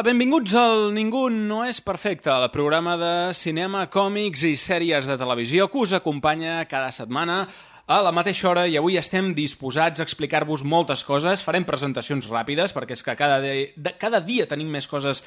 Hola, benvinguts al Ningú no és perfecte, el programa de cinema, còmics i sèries de televisió que us acompanya cada setmana a la mateixa hora i avui estem disposats a explicar-vos moltes coses. Farem presentacions ràpides perquè és que cada, de, de, cada dia tenim més coses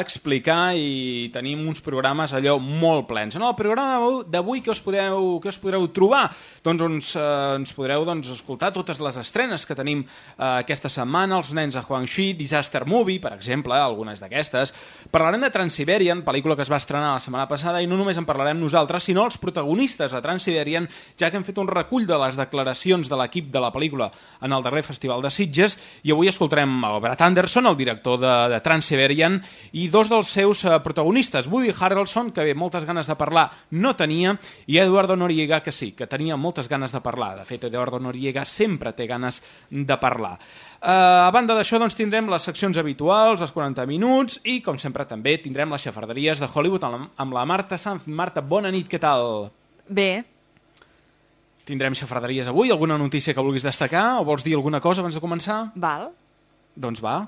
explicar i tenim uns programes allò molt plens. En el programa d'avui què us podeu què us podreu trobar? Doncs ens, eh, ens podreu doncs, escoltar totes les estrenes que tenim eh, aquesta setmana, els nens a Huangxi, Disaster Movie, per exemple, algunes d'aquestes. Parlarem de Transiberian, pel·lícula que es va estrenar la setmana passada, i no només en parlarem nosaltres, sinó els protagonistes de Transiberian, ja que hem fet un recull de les declaracions de l'equip de la pel·lícula en el darrer Festival de Sitges, i avui escoltarem Brad Anderson, el director de, de Transiberian, i i dos dels seus eh, protagonistes, Woody Harrelson, que bé, moltes ganes de parlar no tenia, i Eduardo Noriega, que sí, que tenia moltes ganes de parlar. De fet, Eduardo Noriega sempre té ganes de parlar. Uh, a banda d'això, doncs, tindrem les seccions habituals, els 40 minuts, i, com sempre, també tindrem les xafarderies de Hollywood amb la, amb la Marta Sanz. Marta, bona nit, què tal? Bé, Tindrem xafarderies avui? Alguna notícia que vulguis destacar? O vols dir alguna cosa abans de començar? val. Doncs va.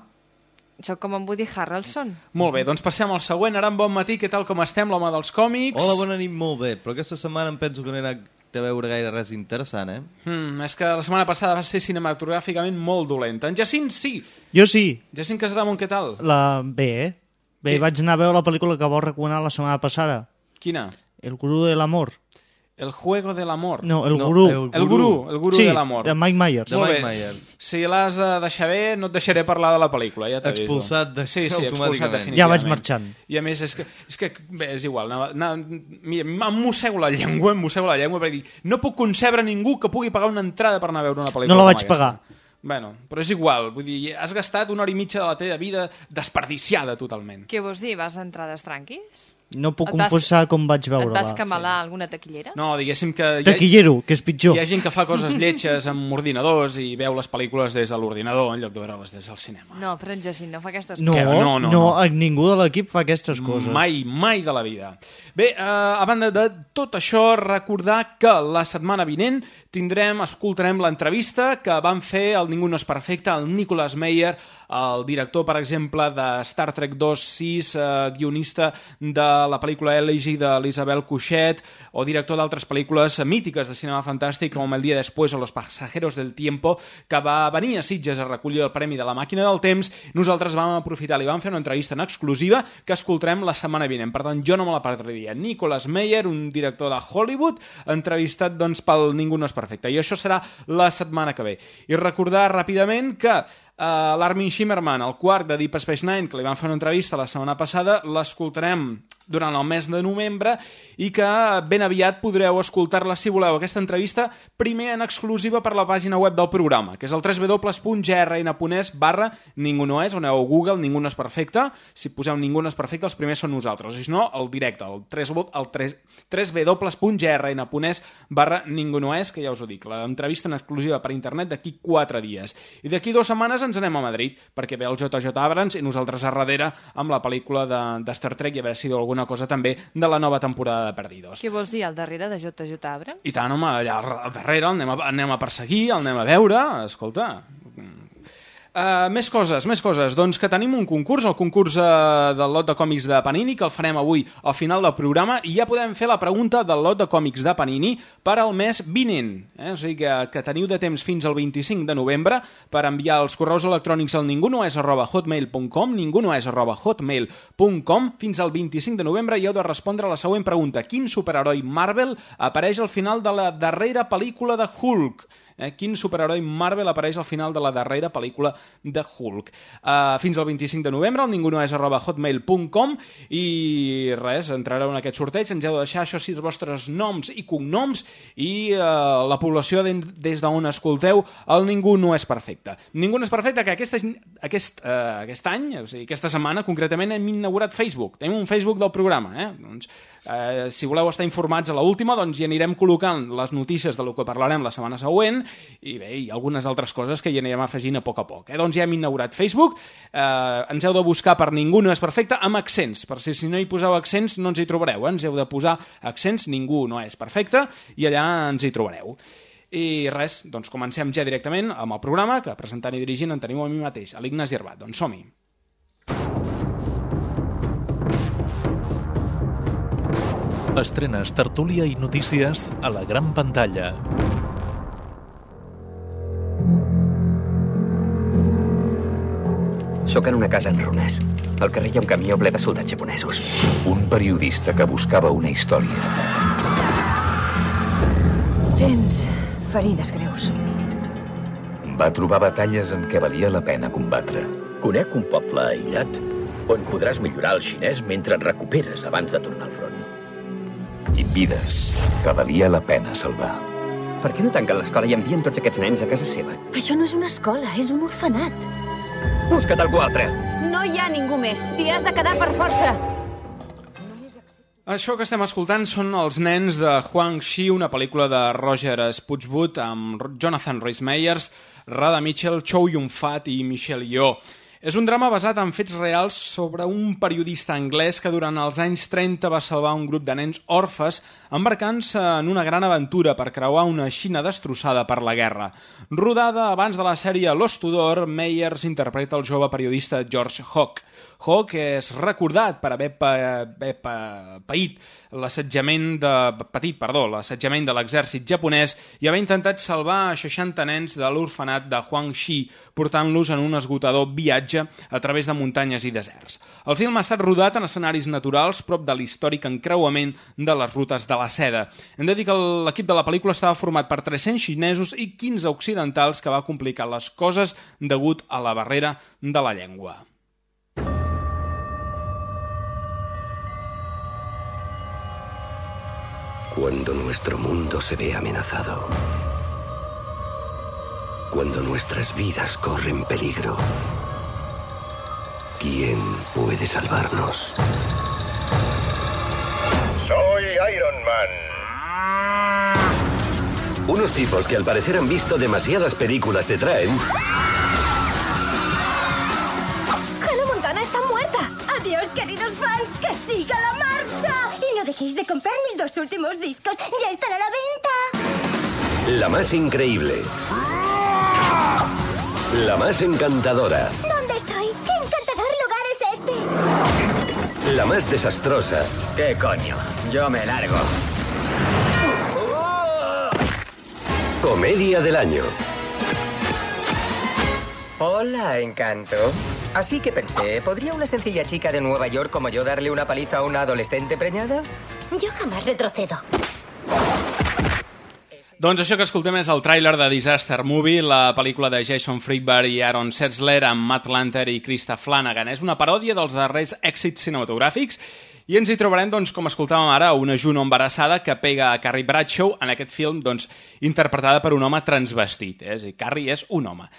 Soc com en Woody Harrelson. Molt bé, doncs passem al següent. Ara bon matí, què tal com estem, l'home dels còmics? Hola, bona nit, molt bé. Però aquesta setmana em penso que no he anat a veure gaire res interessant, eh? Hmm, és que la setmana passada va ser cinematogràficament molt dolenta. En Jacint, sí. Jo sí, Jacint Casademont, què tal? la... bé, eh? Bé, Què? vaig anar a veure la pel·lícula que vau recomanar la setmana passada, Quina? El gurú de l'amor. El juego del amor. No, el No, gurú. el- El gurú, el gurú sí, de l'amor. de Mike Myers. De Mike. Myers. Si l'has de deixar bé, no et deixaré parlar de la pel·lícula, ja t'aviso. Expulsat de- sí, sí, expulsat automàticament. Ja vaig marxant. I a més, és que, és que bé, és igual. Anava, anava, mira, em mossego la llengua, em mossego la llengua per dir, no puc concebre ningú que pugui pagar una entrada per anar a veure una pel·lícula No la vaig aquesta. pagar. Bueno, però és igual, vull dir, has gastat una hora i mitja de la teva vida desperdiciada totalment. Què vols dir? Vas a entrades tranquis? No puc Et confessar com vaig Et veure-la. vas camalar alguna taquillera? No, diguéssim que... hi ha- Taquillero, que és pitjor. Hi ha gent que fa coses lletges amb ordinadors i veu les pel·lícules des de l'ordinador en lloc de veure-les des del cinema. No, però en Jacint no fa aquestes No, coses. No, no, no, no. no, ningú de l'equip fa aquestes coses. Mai, mai de la vida. Bé, eh, a banda de tot això, recordar que la setmana vinent tindrem, escoltarem l'entrevista que van fer el Ningú no és perfecte, el Nicolas Meyer, el director, per exemple, de Star Trek 2, 6, eh, guionista de la pel·lícula Elegy de l'Isabel Cuixet, o director d'altres pel·lícules mítiques de cinema fantàstic, com El dia després o Los pasajeros del tiempo, que va venir a Sitges a recollir el Premi de la Màquina del Temps. Nosaltres vam aprofitar, li vam fer una entrevista en exclusiva que escoltarem la setmana vinent. Per tant, jo no me la perdria. Nicolas Meyer, un director de Hollywood, entrevistat doncs, pel Ningú no és perfecte. I això serà la setmana que ve. I recordar ràpidament que uh, l'Armin Shimmerman, el quart de Deep Space Nine, que li van fer una entrevista la setmana passada, l'escoltarem durant el mes de novembre i que ben aviat podreu escoltar-la si voleu aquesta entrevista primer en exclusiva per la pàgina web del programa, que és el www.grn.es barra ningú no és, on a Google, ningú no és perfecte, si poseu ningú no és perfecte els primers són nosaltres, si no, el directe, el 3, el 3, www.grn.es barra ningú no és, que ja us ho dic, l'entrevista en exclusiva per internet d'aquí 4 dies. I d'aquí dues setmanes ens anem a Madrid, perquè ve el JJ Abrams i nosaltres a darrere amb la pel·lícula de, de Star Trek i a veure si diu alguna cosa també de la nova temporada de Perdidos. Què vols dir, al darrere de JJ Abrams? I tant, home, allà al darrere el anem a, anem a perseguir, el anem a veure, escolta... Uh, més coses, més coses. Doncs que tenim un concurs, el concurs uh, del lot de còmics de Panini, que el farem avui al final del programa, i ja podem fer la pregunta del lot de còmics de Panini per al mes vinent. Eh? O sigui que, que teniu de temps fins al 25 de novembre per enviar els correus electrònics al ningunoes arroba hotmail.com ningunoes arroba hotmail.com fins al 25 de novembre i heu de respondre a la següent pregunta. Quin superheroi Marvel apareix al final de la darrera pel·lícula de Hulk? Eh, quin superheroi Marvel apareix al final de la darrera pel·lícula de Hulk. Uh, fins al 25 de novembre, el ningunoes arroba hotmail.com i res, entrareu en aquest sorteig, ens heu de deixar, això sí, els vostres noms i cognoms i uh, la població de, des d'on escolteu el Ningú no és perfecte. Ningú no és perfecte, que aquest, aquest, uh, aquest any, o sigui, aquesta setmana, concretament hem inaugurat Facebook. Tenim un Facebook del programa, eh? Doncs, eh, si voleu estar informats a la última, doncs hi anirem col·locant les notícies de lo que parlarem la setmana següent i bé, i algunes altres coses que hi anirem afegint a poc a poc. Eh? Doncs ja hem inaugurat Facebook, eh, ens heu de buscar per Ningú no és perfecte amb accents, per si, si no hi poseu accents no ens hi trobareu, eh? ens heu de posar accents, Ningú no és perfecte, i allà ens hi trobareu. I res, doncs comencem ja directament amb el programa, que presentant i dirigint en teniu a mi mateix, a l'Ignasi Herbat. Doncs som-hi. Estrenes, tertúlia i notícies a la gran pantalla. Sóc en una casa en runes. Al carrer hi ha un camió ple de soldats japonesos. Un periodista que buscava una història. Tens ferides greus. Va trobar batalles en què valia la pena combatre. Conec un poble aïllat on podràs millorar el xinès mentre et recuperes abans de tornar al front. I vides que valia la pena salvar. Per què no tanquen l'escola i envien tots aquests nens a casa seva? Això no és una escola, és un orfenat. Busca't algú altre! No hi ha ningú més. T'hi has de quedar per força. Això que estem escoltant són els nens de Huang Xi, una pel·lícula de Roger Sputchwood amb Jonathan Rhys Meyers, Rada Mitchell, Chow Yun-fat i Michelle Yeoh. És un drama basat en fets reals sobre un periodista anglès que durant els anys 30 va salvar un grup de nens orfes embarcant-se en una gran aventura per creuar una Xina destrossada per la guerra. Rodada abans de la sèrie Los Tudor, Meyers interpreta el jove periodista George Hawk és recordat per haver, pa, haver pa, paït l'assetjament de, patit, perdó, l'assetjament de l'exèrcit japonès i haver intentat salvar 60 nens de l'orfenat de Huangxi, portant-los en un esgotador viatge a través de muntanyes i deserts. El film ha estat rodat en escenaris naturals prop de l'històric encreuament de les rutes de la seda. Hem de dir que l'equip de la pel·lícula estava format per 300 xinesos i 15 occidentals que va complicar les coses degut a la barrera de la llengua. Cuando nuestro mundo se ve amenazado. Cuando nuestras vidas corren peligro. ¿Quién puede salvarnos? Soy Iron Man. Unos tipos que al parecer han visto demasiadas películas te traen Hannah Montana está muerta. Adiós, queridos fans. Que siga la dejéis de comprar mis dos últimos discos. Ya están a la venta. la más increíble. La más encantadora. ¿Dónde estoy? ¿Qué encantador lugar es este? La más desastrosa. ¿Qué coño? Yo me largo. Comedia del año. Hola, encanto. Así que pensé, ¿podría una sencilla chica de Nueva York como yo darle una paliza a una adolescente preñada? Yo jamás retrocedo. Doncs això que escoltem és el tràiler de Disaster Movie, la pel·lícula de Jason Friedberg i Aaron Setzler amb Matt Lanter i Krista Flanagan. És una paròdia dels darrers èxits cinematogràfics i ens hi trobarem, doncs, com escoltàvem ara, una Juno embarassada que pega a Carrie Bradshaw en aquest film, doncs, interpretada per un home transvestit. Eh? És a dir, Carrie és un home.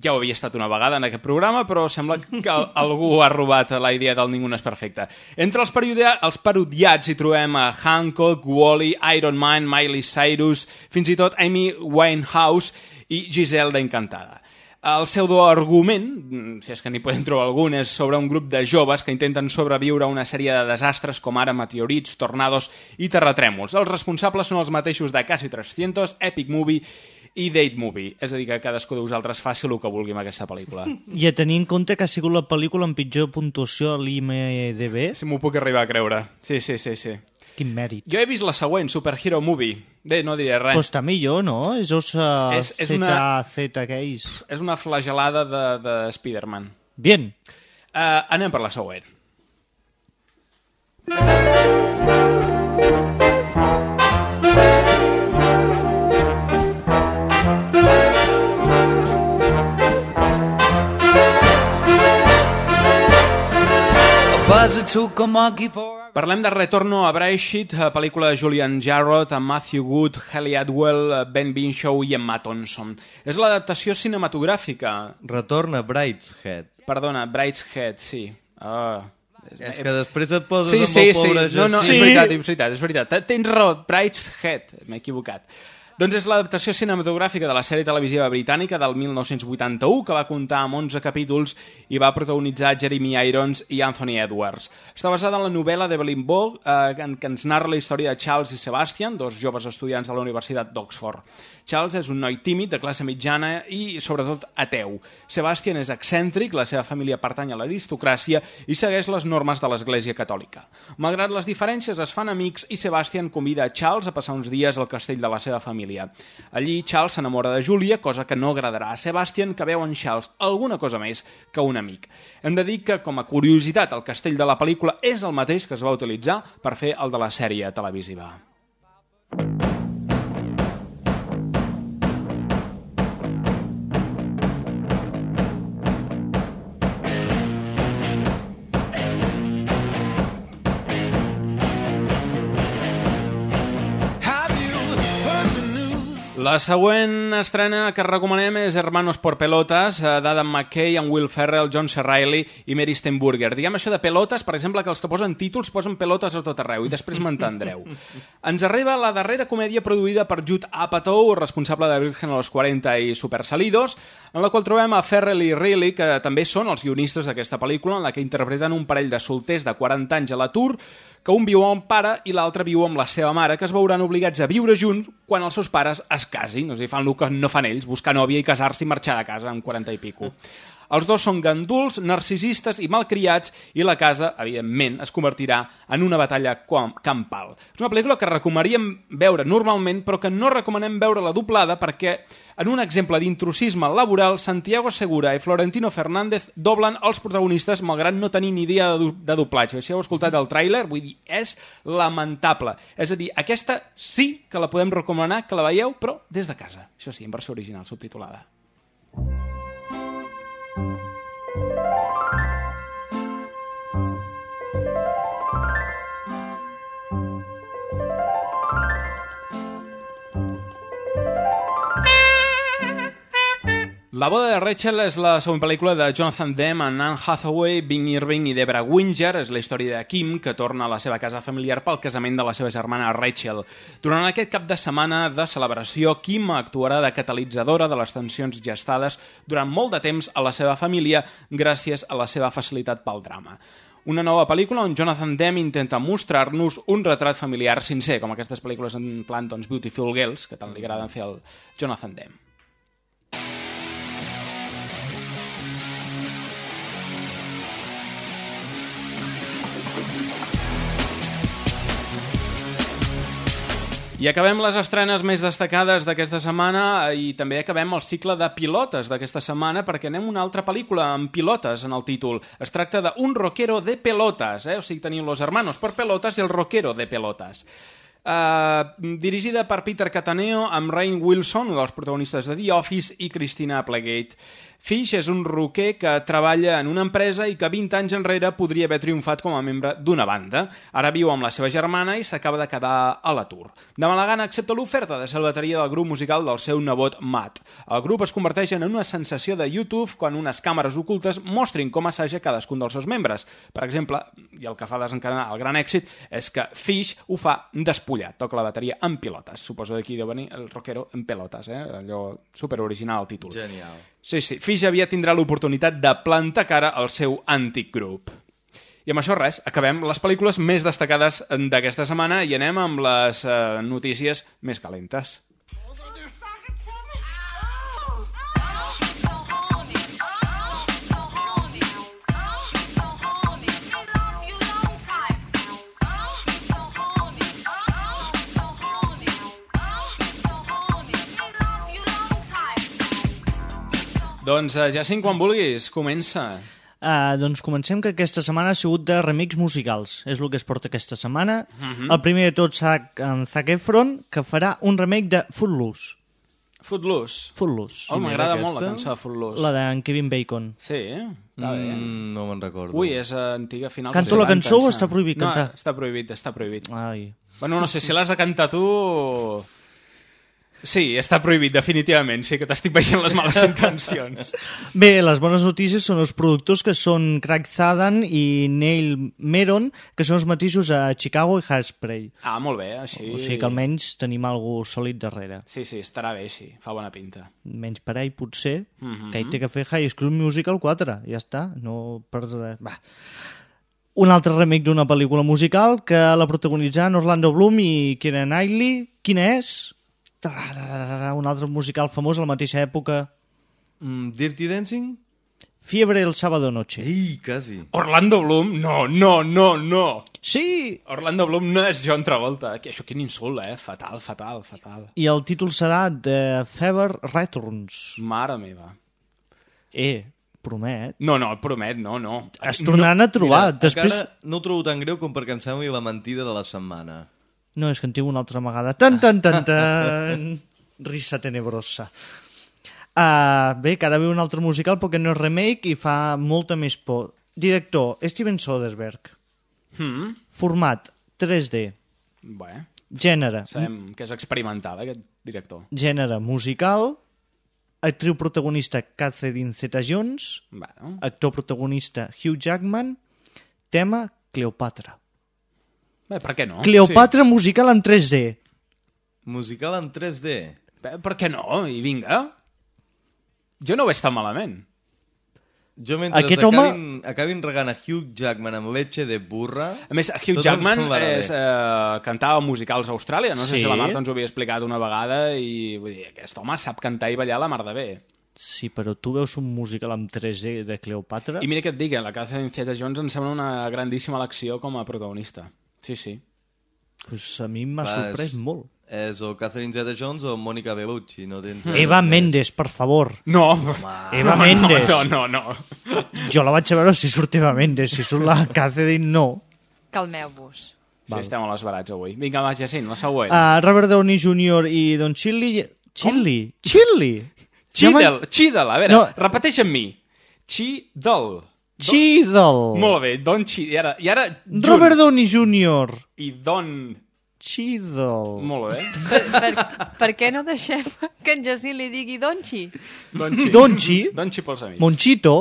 Ja ho havia estat una vegada en aquest programa, però sembla que algú ha robat la idea del Ningú no és perfecte. Entre els, els parodiats hi trobem a Hancock, Wally, Iron Man, Miley Cyrus, fins i tot Amy Winehouse i Giselle d'Encantada. El pseudoargument, si és que n'hi podem trobar algun, és sobre un grup de joves que intenten sobreviure a una sèrie de desastres com ara meteorits, tornados i terratrèmols. Els responsables són els mateixos de Casi 300, Epic Movie i Date Movie. És a dir, que cadascú de vosaltres faci el que vulgui amb aquesta pel·lícula. I a tenir en compte que ha sigut la pel·lícula amb pitjor puntuació a l'IMDB, Si m'ho puc arribar a creure. Sí, sí, sí, sí. quin mèrit. Jo he vist la següent, Superhero Movie. Bé, no diré res. Pues està millor, no? És osa És- és Z, una- Z, aquells... És una flagelada de, de Spider-Man. Bien. Uh, anem per la següent. Parlem de Retorno a Brightsheet, eh, pel·lícula de Julian Jarrod amb Matthew Good, Haley Atwell, eh, Ben Binshaw i Emma Thompson. És l'adaptació cinematogràfica. Retorna Brideshead. Perdona, Brideshead, sí. Ah, És que després et poses sí, amb sí, el pobre sí. No, no, Jacint. és veritat, és veritat, és veritat. Tens raó, Brideshead, m'he equivocat. Doncs és l'adaptació cinematogràfica de la sèrie televisiva britànica del 1981, que va comptar amb 11 capítols i va protagonitzar Jeremy Irons i Anthony Edwards. Està basada en la novel·la d'Evelyn Waugh, eh, què ens narra la història de Charles i Sebastian, dos joves estudiants de la Universitat d'Oxford. Charles és un noi tímid, de classe mitjana i, sobretot, ateu. Sebastian és excèntric, la seva família pertany a l'aristocràcia i segueix les normes de l'Església Catòlica. Malgrat les diferències, es fan amics i Sebastian convida a Charles a passar uns dies al castell de la seva família. Allí, Charles s'enamora de Julia, cosa que no agradarà a Sebastian, que veu en Charles alguna cosa més que un amic. Hem de dir que, com a curiositat, el castell de la pel·lícula és el mateix que es va utilitzar per fer el de la sèrie televisiva. La següent estrena que recomanem és Hermanos por Pelotas, eh, d'Adam McKay, amb Will Ferrell, John C. Reilly i Mary Steenburgen. Diguem això de pelotes, per exemple, que els que posen títols posen pelotes a tot arreu i després m'entendreu. Ens arriba la darrera comèdia produïda per Judd Apatow, responsable de Virgen a los 40 i Super Salidos, en la qual trobem a Ferrell i Reilly, que també són els guionistes d'aquesta pel·lícula, en la que interpreten un parell de solters de 40 anys a l'atur, que un viu amb un pare i l'altre viu amb la seva mare, que es veuran obligats a viure junts quan els seus pares es casin. O sigui, fan el que no fan ells, buscar nòvia i casar-se i marxar de casa amb 40 i pico. Els dos són ganduls, narcisistes i malcriats i la casa, evidentment, es convertirà en una batalla campal. És una pel·lícula que recomanaríem veure normalment, però que no recomanem veure la doblada perquè en un exemple d'intrusisme laboral, Santiago Segura i Florentino Fernández doblen els protagonistes malgrat no tenir ni idea de, de doblatge. Si heu escoltat el tràiler, vull dir, és lamentable. És a dir, aquesta sí que la podem recomanar, que la veieu, però des de casa. Això sí, en versió original, subtitulada. La boda de Rachel és la següent pel·lícula de Jonathan Demme amb Anne Hathaway, Bing Irving i Debra Winger. És la història de Kim, que torna a la seva casa familiar pel casament de la seva germana Rachel. Durant aquest cap de setmana de celebració, Kim actuarà de catalitzadora de les tensions gestades durant molt de temps a la seva família gràcies a la seva facilitat pel drama. Una nova pel·lícula on Jonathan Demme intenta mostrar-nos un retrat familiar sincer, com aquestes pel·lícules en plan doncs, Beautiful Girls, que tant li agraden fer al Jonathan Demme. I acabem les estrenes més destacades d'aquesta setmana i també acabem el cicle de pilotes d'aquesta setmana perquè anem a una altra pel·lícula amb pilotes en el títol. Es tracta d'un rockero de pelotes, eh? o sigui, tenim Los Hermanos per pelotes i el rockero de pelotes. Uh, dirigida per Peter Cataneo amb Rain Wilson, un dels protagonistes de The Office, i Christina Applegate. Fish és un roquer que treballa en una empresa i que 20 anys enrere podria haver triomfat com a membre d'una banda. Ara viu amb la seva germana i s'acaba de quedar a l'atur. De mala gana accepta l'oferta de ser bateria del grup musical del seu nebot Matt. El grup es converteix en una sensació de YouTube quan unes càmeres ocultes mostrin com assaja cadascun dels seus membres. Per exemple, i el que fa desencadenar el gran èxit, és que Fish ho fa despullat, toca la bateria en pilotes. Suposo d'aquí deu venir el rockero en pelotes, eh? allò super original el títol. Genial. Sí, sí, Fish aviat tindrà l'oportunitat de plantar cara al seu antic grup. I amb això res, acabem les pel·lícules més destacades d'aquesta setmana i anem amb les eh, notícies més calentes. Doncs, uh, Jacint, quan vulguis, comença. Uh, doncs comencem que aquesta setmana ha sigut de remix musicals. És el que es porta aquesta setmana. Mhm. El primer de tot serà en Zac Efron, que farà un remake de Footloose. Footloose. Footloose. Oh, m'agrada molt la aquesta? cançó de Footloose. La d'en Kevin Bacon. Sí, eh? Està bé. Mm, no me'n recordo. Ui, és uh, antiga final. Canto la cançó o està prohibit cantar? No, està prohibit, està prohibit. Ai. Bueno, no sé, si l'has de cantar tu... Sí, està prohibit, definitivament. Sí que t'estic veient les males intencions. Bé, les bones notícies són els productors que són Craig Zadan i Neil Meron, que són els mateixos a Chicago i Hairspray. Ah, molt bé, així... O sigui que almenys tenim algú sòlid darrere. Sí, sí, estarà bé així. Fa bona pinta. Menys per ell, potser, Mhm. que ell té que fer High School Musical 4. Ja està, no per res. Va. Un altre remake d'una pel·lícula musical que la protagonitzen Orlando Bloom i Keira Knightley. Quina és? Un altre musical famós a la mateixa època. Mm, Dirty Dancing? Fiebre el sábado noche. Ei, quasi. Orlando Bloom? No, no, no, no. Sí! Orlando Bloom no és John Travolta. Que això quin insult, eh? Fatal, fatal, fatal. I el títol serà The Fever Returns. Mare meva. Eh, promet. No, no, et promet, no, no. Es tornaran a trobar. Mira, Després... encara no ho trobo tan greu com perquè em sembli la mentida de la setmana. No, és que en tinc una altra amagada. Tan, tan, tan, tan. Risa tenebrosa. Uh, bé, que ara ve un altre musical perquè no és remake i fa molta més por. Director, Steven Soderbergh. Mm. Format, 3D. Bé, Gènere, sabem que és experimental, eh, aquest director. gènere musical. Actriu protagonista Catherine Zeta-Jones. Bueno, Actor protagonista Hugh Jackman. Tema Cleopatra. Bé, per què no? Cleopatra musical en 3D. Musical en 3D. Bé, per què no? I vinga. Jo no ho veig tan malament. Jo mentre Aquest acabin, home- acabin regant a Hugh Jackman amb leche de burra... A més, Hugh Jackman és, eh, cantava musicals a Austràlia. No sé Sí. si la Marta ens ho havia explicat una vegada i vull dir, aquest home sap cantar i ballar la mar de bé. Sí, però tu veus un musical amb 3D de Cleopatra? I mira què et dic, eh, la Catherine Zeta-Jones em sembla una grandíssima elecció com a protagonista. Sí, sí. Pues a mi m'ha sorprès és- molt. És o Catherine Zeta-Jones o Mònica Bellucci, no tens... Eva Méndez, per favor. No, Eva no, Méndez. no, no, no. Jo la vaig a veure si surt Eva Méndez, si surt la Catherine, no. Calmeu-vos. Sí, estem a les barats avui. Vinga, va, Jacint, la següent. Uh, Robert Downey Jr. i Don Chili... Chili? Chili? Chidel, Chidel, a veure, No. repeteix amb mi. Chidel. Chidel. Molt bé, Don Chidel. I ara, i ara. Robert Downey Jr. I Don... Chidel. Molt bé. Per, per, per què no deixem que en Jacint li digui Donchi? Donchi. Donchi. Donchi pels amics. Monchito.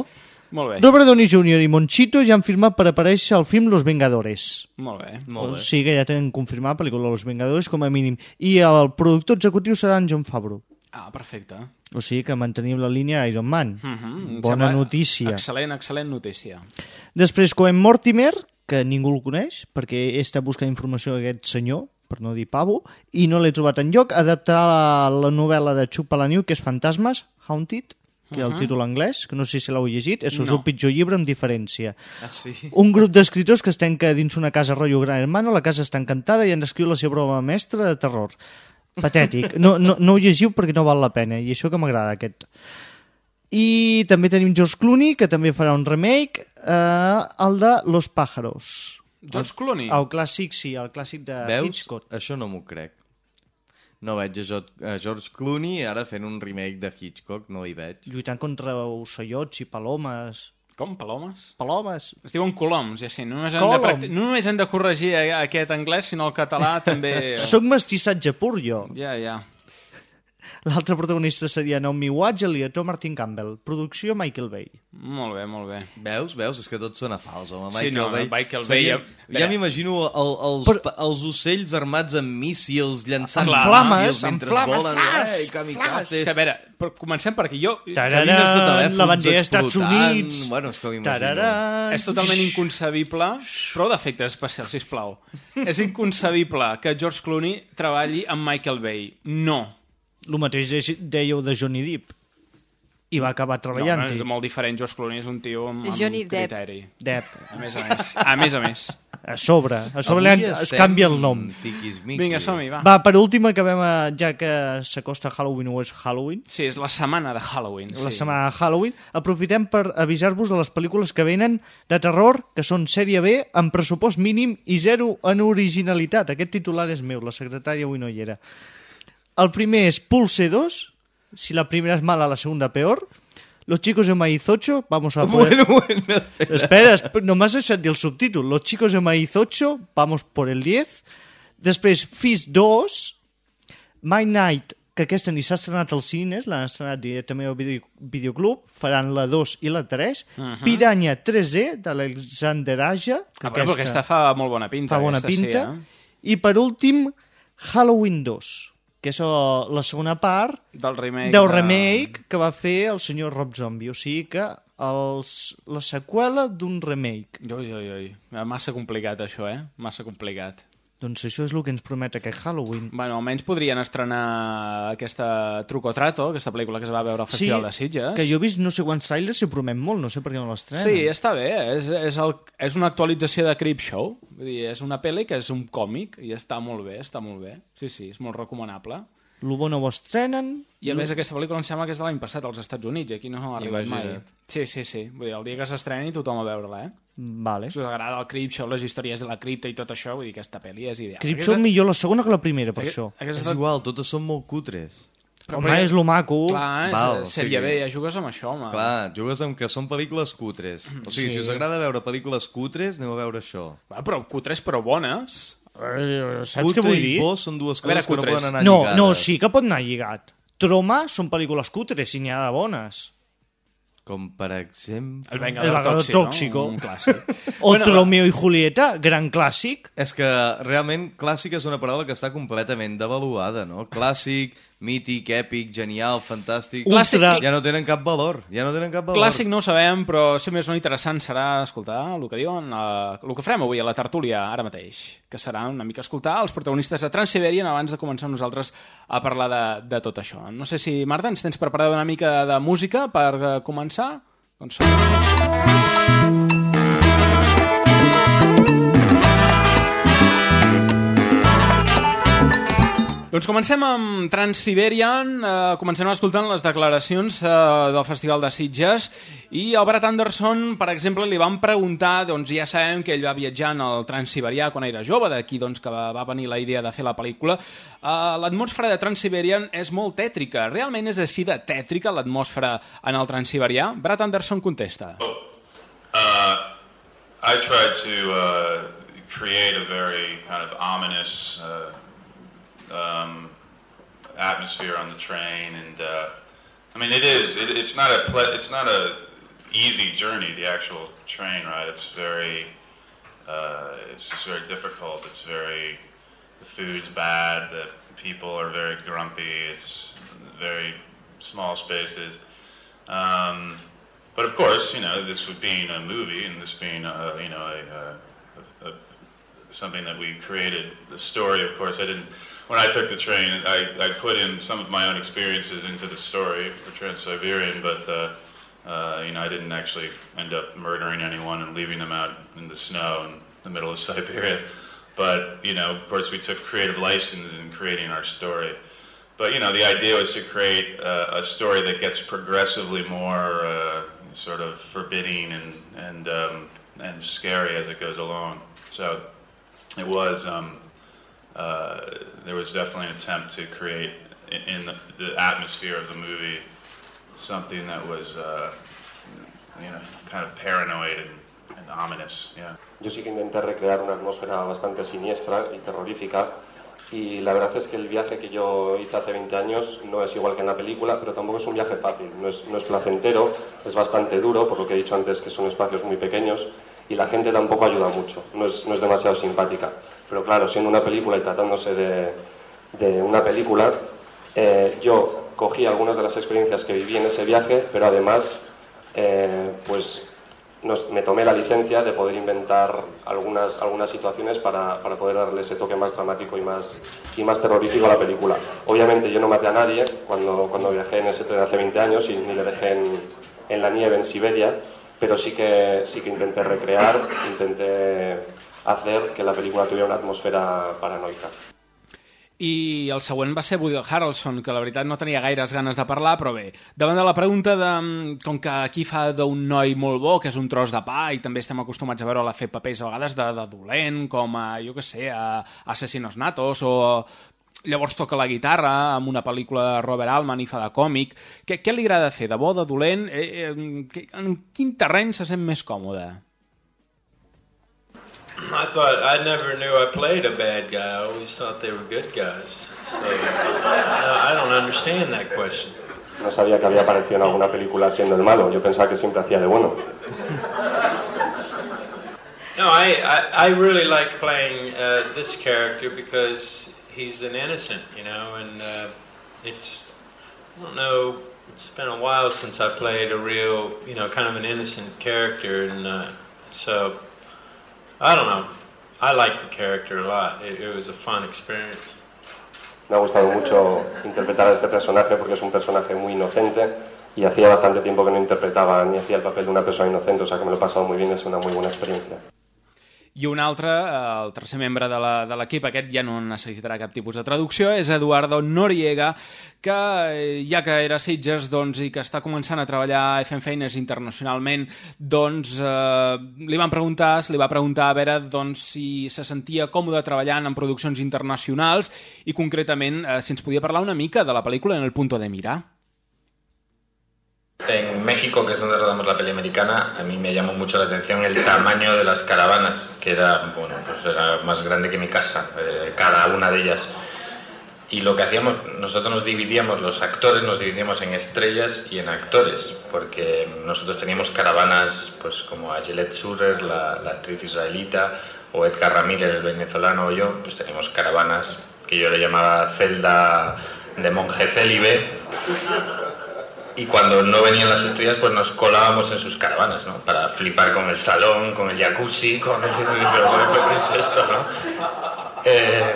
Molt bé. Robert Downey Jr. i Monchito ja han firmat per aparèixer al film Los Vengadores. Molt bé. Molt O bé. sigui que ja tenen confirmada la pel·lícula Los Vengadores com a mínim. I el productor executiu serà en John Favreau. Ah, perfecte. O sigui que mantenim la línia Iron Man. Mm -hmm. Bona notícia. Excel·lent, excel·lent notícia. Després, Coen Mortimer, que ningú el coneix, perquè he estat buscant informació d'aquest senyor, per no dir pavo, i no l'he trobat en lloc, adaptar la novel·la de Chuck Palahniuk, que és Fantasmes, Haunted, que era el Mhm. títol anglès, que no sé si l'heu llegit, és No. el pitjor llibre amb diferència. Ah, sí? Un grup d'escriptors que es tanca dins una casa rotllo gran hermano, la casa està encantada i han d'escriure la seva prova mestra de terror. Patètic. No, no, no ho llegiu perquè no val la pena, i això que m'agrada, aquest. I també tenim George Clooney, que també farà un remake, eh, el de Los Pájaros. George Clooney? El clàssic, sí, el clàssic de Veus? Hitchcock. Això no m'ho crec. No veig a George Clooney ara fent un remake de Hitchcock, no hi veig. Lluitant contra ocellots i palomes. Com, palomes? Palomes. Es diuen coloms, ja sí. No només, hem de, practi- no només hem de corregir aquest anglès, sinó el català també... Soc mestissatge pur, jo. Ja, ja. L'altre protagonista seria Naomi Watts i el director Martin Campbell. Producció Michael Bay. Molt bé, molt bé. Veus? Veus? És que tot sona fals, home. Sí, Michael no, Bay. Michael Bay, Seria... ja- Ja m'imagino el, els, Però- els ocells armats amb míssils llançant Amb flames, amb flames, volen. flash, Ei, kamikazes. És que, a veure, però comencem per aquí. Jo Tararà, Cabines de telèfons la bandera dels Estats. Units. Bueno, és que ho imagino. Tararà. és totalment inconcebible, prou d'efectes especials, sisplau. És inconcebible que George Clooney treballi amb Michael Bay. No. El mateix de- dèieu de Johnny Depp. I va acabar No, treballant no, és molt diferent. George Clooney és un tio amb, amb Johnny Depp. criteri. Depp. A més a més. A més a més. A sobre. A sobre li han, Avui es canvia el nom. Vinga, som-hi, va. Va, per últim acabem, a, ja que s'acosta Halloween o és Halloween, Sí, és la setmana de Halloween. la sí. setmana de Halloween, aprofitem per avisar-vos de les pel·lícules que venen de terror, que són sèrie B, amb pressupost mínim i zero en originalitat. Aquest titular és meu, la secretària avui no hi era. El primer és Pulse 2, si la primera és mala, la segunda peor. Los chicos de Maíz 8, vamos a poner... Bueno, bueno, Espera, esp- nomás he sentit el subtítol. Los chicos de Maíz 8, vamos por el 10. Després, Fist 2, My Night, que aquesta ni s'ha estrenat als cines, l'han estrenat directament al video, videoclub, faran la 2 i la 3. Uh -huh. Piranya 3E, d'Alexander Aja, que Ah, però aquesta fa molt bona pinta. fa bona aquesta, pinta. Sí, I per últim, Halloween 2, que és el- la segona part eh? Del remake. del de- remake que va fer el senyor Rob Zombie. O sigui que els, la seqüela d'un remake. Ui, ui, ui. Massa complicat, això, eh? Massa complicat. Doncs això és el que ens promet aquest Halloween. Bueno, almenys podrien estrenar aquesta Truco Trato, aquesta pel·lícula que es va veure al Festival de Sitges. que jo he vist no sé quants trailers i promet molt, no sé per què no l'estrenen. Sí, està bé. És, és, el, és una actualització de Creep Show. Vull dir, és una pel·li que és un còmic i està molt bé, està molt bé. Sí, sí, és molt recomanable. Lo bo no ho estrenen. I a més aquesta pel·lícula em sembla que és de l'any passat als Estats Units i aquí no ha arribat mai. Sí, sí, sí. Vull dir, el dia que s'estreni tothom a veure-la, eh? Vale. Si us agrada el Creep Show, les històries de la cripta i tot això, vull dir que aquesta pel·li és ideal. Crip Show millor la segona que la primera, per això. És igual, totes són molt cutres. Però- Home, és lo maco. Clar, és, Val, o sèrie sigui- B, ja jugues amb això, home. Clar, jugues amb que són pel·lícules cutres. O sigui, Sí. si us agrada veure pel·lícules cutres, aneu a veure això. Va, però cutres però bones. Eh, Saps Cutre què vull i dir? bo són dues A veure, coses que no cutres. poden anar No, lligades. no, sí que pot anar lligat. Troma són pel·lícules cutres, si n'hi ha de bones. Com, per exemple... El El Vengador Vengador Tóxico. Tóxico. Un clàssic. O Bueno, Romeo i Julieta, gran clàssic. És que realment clàssic és una paraula que està completament devaluada, no? Clàssic, mític, èpic, genial, fantàstic... Clàssic-. Ja no tenen cap valor, ja no tenen cap valor. Clàssic no ho sabem, però ser més no interessant serà escoltar el que diuen, eh, el que farem avui a la tertúlia ara mateix, que serà una mica escoltar els protagonistes de Transsiberian abans de començar nosaltres a parlar de, de tot això. No sé si, Marta, ens tens preparada una mica de música per eh, començar? Doncs som Doncs comencem amb Transsiberian, eh, comencem escoltant les declaracions eh, del Festival de Sitges i el Brad Anderson, per exemple, li van preguntar, doncs ja sabem que ell va viatjar en el Transsiberià quan era jove, d'aquí doncs, que va, venir la idea de fer la pel·lícula. Eh, l'atmosfera de Transsiberian és molt tètrica, realment és així de tètrica l'atmosfera en el Transsiberià? Brad Anderson contesta. Uh, I tried to uh, create a very kind of ominous uh, um, atmosphere on the train, and uh, I mean, it is. It, it's not a. Ple- it's not a easy journey. The actual train ride. It's very. Uh, it's just very difficult. It's very. The food's bad. The people are very grumpy. It's very small spaces. Um, but of course, you know, this would being a movie and this being, a, you know, a, a, a, something that we created, the story, of course, I didn't, when I took the train, I, I put in some of my own experiences into the story for Trans-Siberian, but, uh, uh, you know, I didn't actually end up murdering anyone and leaving them out in the snow in the middle of Siberia. But, you know, of course, we took creative license in creating our story. But you know, the idea was to create uh, a story that gets progressively more uh, sort of forbidding and and um, and scary as it goes along. So it was um, uh, there was definitely an attempt to create in, the atmosphere of the movie something that was uh, you know kind of paranoid and, and ominous. Yeah. Yo sí que intenté recrear una atmósfera bastante siniestra y terrorífica y la verdad es que el viaje que yo hice hace 20 años no es igual que en la película, pero tampoco es un viaje fácil, no es, no es placentero, es bastante duro, por lo que he dicho antes que son espacios muy pequeños y la gente tampoco ayuda mucho, no es, no es demasiado simpática. Pero claro, siendo una película y tratándose de, una película, eh, yo cogí algunas de las experiencias que viví en ese viaje, pero además eh, pues me tomé la licencia de poder inventar algunas, algunas situaciones para, para poder darle ese toque más dramático y más, y más terrorífico a la película. Obviamente yo no maté a nadie cuando, cuando viajé en ese tren hace 20 años y ni le dejé en, en la nieve en Siberia, pero sí que, sí que intenté recrear, intenté hacer que la película tuviera una atmósfera paranoica. I el següent va ser Woody Harrelson, que la veritat no tenia gaires ganes de parlar, però bé, davant de la pregunta de mm, com que aquí fa d'un noi molt bo, que és un tros de pa, i també estem acostumats a veure-la fer papers a vegades de, de dolent, com a, jo que sé, a Asesinos Natos, o llavors toca la guitarra amb una pel·lícula de Robert Altman i fa de còmic. Què, què li agrada fer, de bo, de dolent? Eh, eh, que- en quin terreny se sent més còmode? I thought I never knew I played a bad guy. I always thought they were good guys. So I don't understand that question. No sabía que había aparecido en alguna película siendo el malo, yo pensaba que siempre hacía de bueno. No, I, I, I really like playing uh, this character because he's an innocent, you know, and uh, it's I don't know. It's been a while since I played a real, you know, kind of an innocent character, and uh, so I don't know. I like the character a lot. It, it was a fun experience. Me ha gustado mucho interpretar a este personaje porque es un personaje muy inocente y hacía bastante tiempo que no interpretaba ni hacía el papel de una persona inocente, o sea que me lo he pasado muy bien, es una muy buena experiencia. I un altre, eh, el tercer membre de l'equip, aquest ja no necessitarà cap tipus de traducció, és Eduardo Noriega, que eh, ja que era Sitges doncs, i que està començant a treballar fent feines internacionalment, doncs eh, li van preguntar, li va preguntar a veure doncs, si se sentia còmode treballant en produccions internacionals i concretament eh, si ens podia parlar una mica de la pel·lícula en el punto de mirar. En México, que es donde rodamos la peli americana, a mí me llamó mucho la atención el tamaño de las caravanas, que era, bueno, pues era más grande que mi casa, eh, cada una de ellas. Y lo que hacíamos, nosotros nos dividíamos, los actores nos dividíamos en estrellas y en actores, porque nosotros teníamos caravanas, pues como a Gillette Surer, la, la actriz israelita, o Edgar Ramírez, el venezolano, o yo, pues teníamos caravanas que yo le llamaba celda de monje célibe, y cuando no venían las estrellas, pues nos colábamos en sus caravanas, ¿no? Para flipar con el salón, con el jacuzzi, con el... Pero, ¿qué es esto, no? Eh,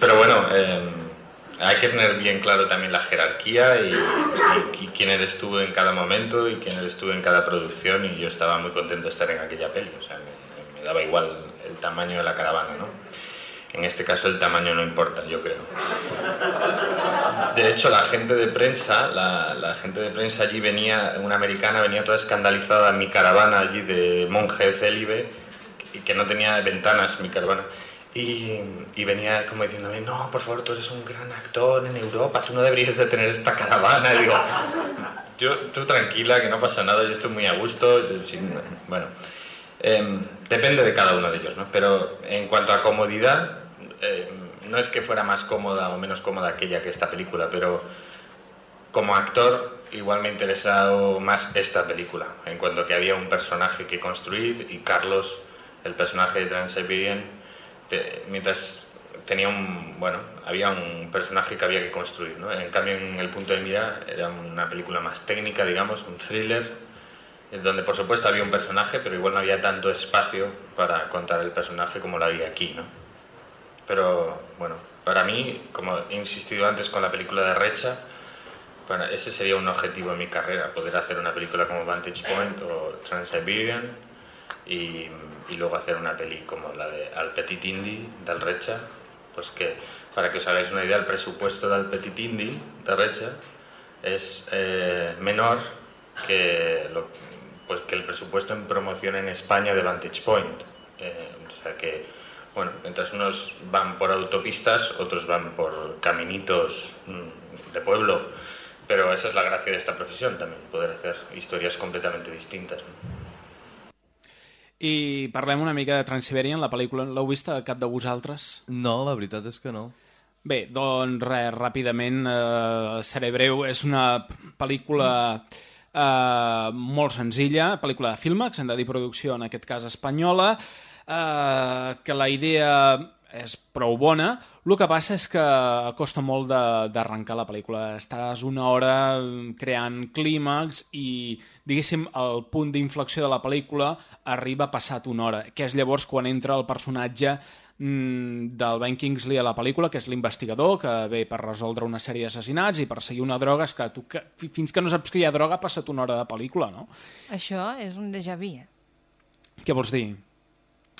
pero bueno, eh, hay que tener bien claro también la jerarquía y, quién eres tú en cada momento y quién eres tú en cada producción y yo estaba muy contento de estar en aquella peli, o sea, me daba igual el tamaño de la caravana, ¿no? En este caso el tamaño no importa, yo creo. De hecho, la gente de prensa, la, gente de prensa allí venía, una americana venía toda escandalizada en mi caravana allí de monje célibe, y que no tenía ventanas mi caravana. Y, venía como diciéndome, no, por favor, tú eres un gran actor en Europa, tú no deberías de tener esta caravana. Y digo, yo, tú tranquila, que no pasa nada, yo estoy muy a gusto. bueno, em, depende de cada uno de ellos, ¿no? Pero en cuanto a comodidad, em, no es que fuera más cómoda o menos cómoda aquella que esta película, pero como actor igual me ha interesado más esta película, en cuanto que había un personaje que construir y Carlos, el personaje de Trans-Siberian, te- mientras tenía un, bueno, había un personaje que había que construir, ¿no? En cambio en El punto de mira era una película más técnica, digamos, un thriller, donde por supuesto había un personaje, pero igual no había tanto espacio para contar el personaje como lo había aquí, ¿no? Pero bueno, para mí, como he insistido antes con la película de Recha, para, ese sería un objetivo en mi carrera, poder hacer una película como Vantage Point o Trans-Siberian y, y luego hacer una peli como la de Al Petit Indy, del Recha, pues que, para que os hagáis una idea, el presupuesto del Petit Indy, de Recha, es eh, menor que, lo- pues que el presupuesto en promoción en España de Vantage Point. Eh, o sea que, bueno, mientras unos van por autopistas, otros van por caminitos mm, de pueblo, pero esa es la gracia de esta profesión también, poder hacer historias completamente distintas. ¿no? I parlem una mica de Transsiberian, la pel·lícula l'heu vista cap de vosaltres? No, la veritat és que no. Bé, doncs res, ràpidament, eh, seré breu, és una pel·lícula eh, molt senzilla, pel·lícula de Filmax, hem de dir producció en aquest cas espanyola, eh, que la idea és prou bona, el que passa és que costa molt de- d'arrencar la pel·lícula. Estàs una hora creant clímax i, diguéssim, el punt d'inflexió de la pel·lícula arriba passat una hora, que és llavors quan entra el personatge mm, del Ben Kingsley a la pel·lícula, que és l'investigador, que ve per resoldre una sèrie d'assassinats i perseguir una droga, és que tu que, fi- fins que no saps que hi ha droga ha passat una hora de pel·lícula, no? Això és un déjà vu. Què vols dir?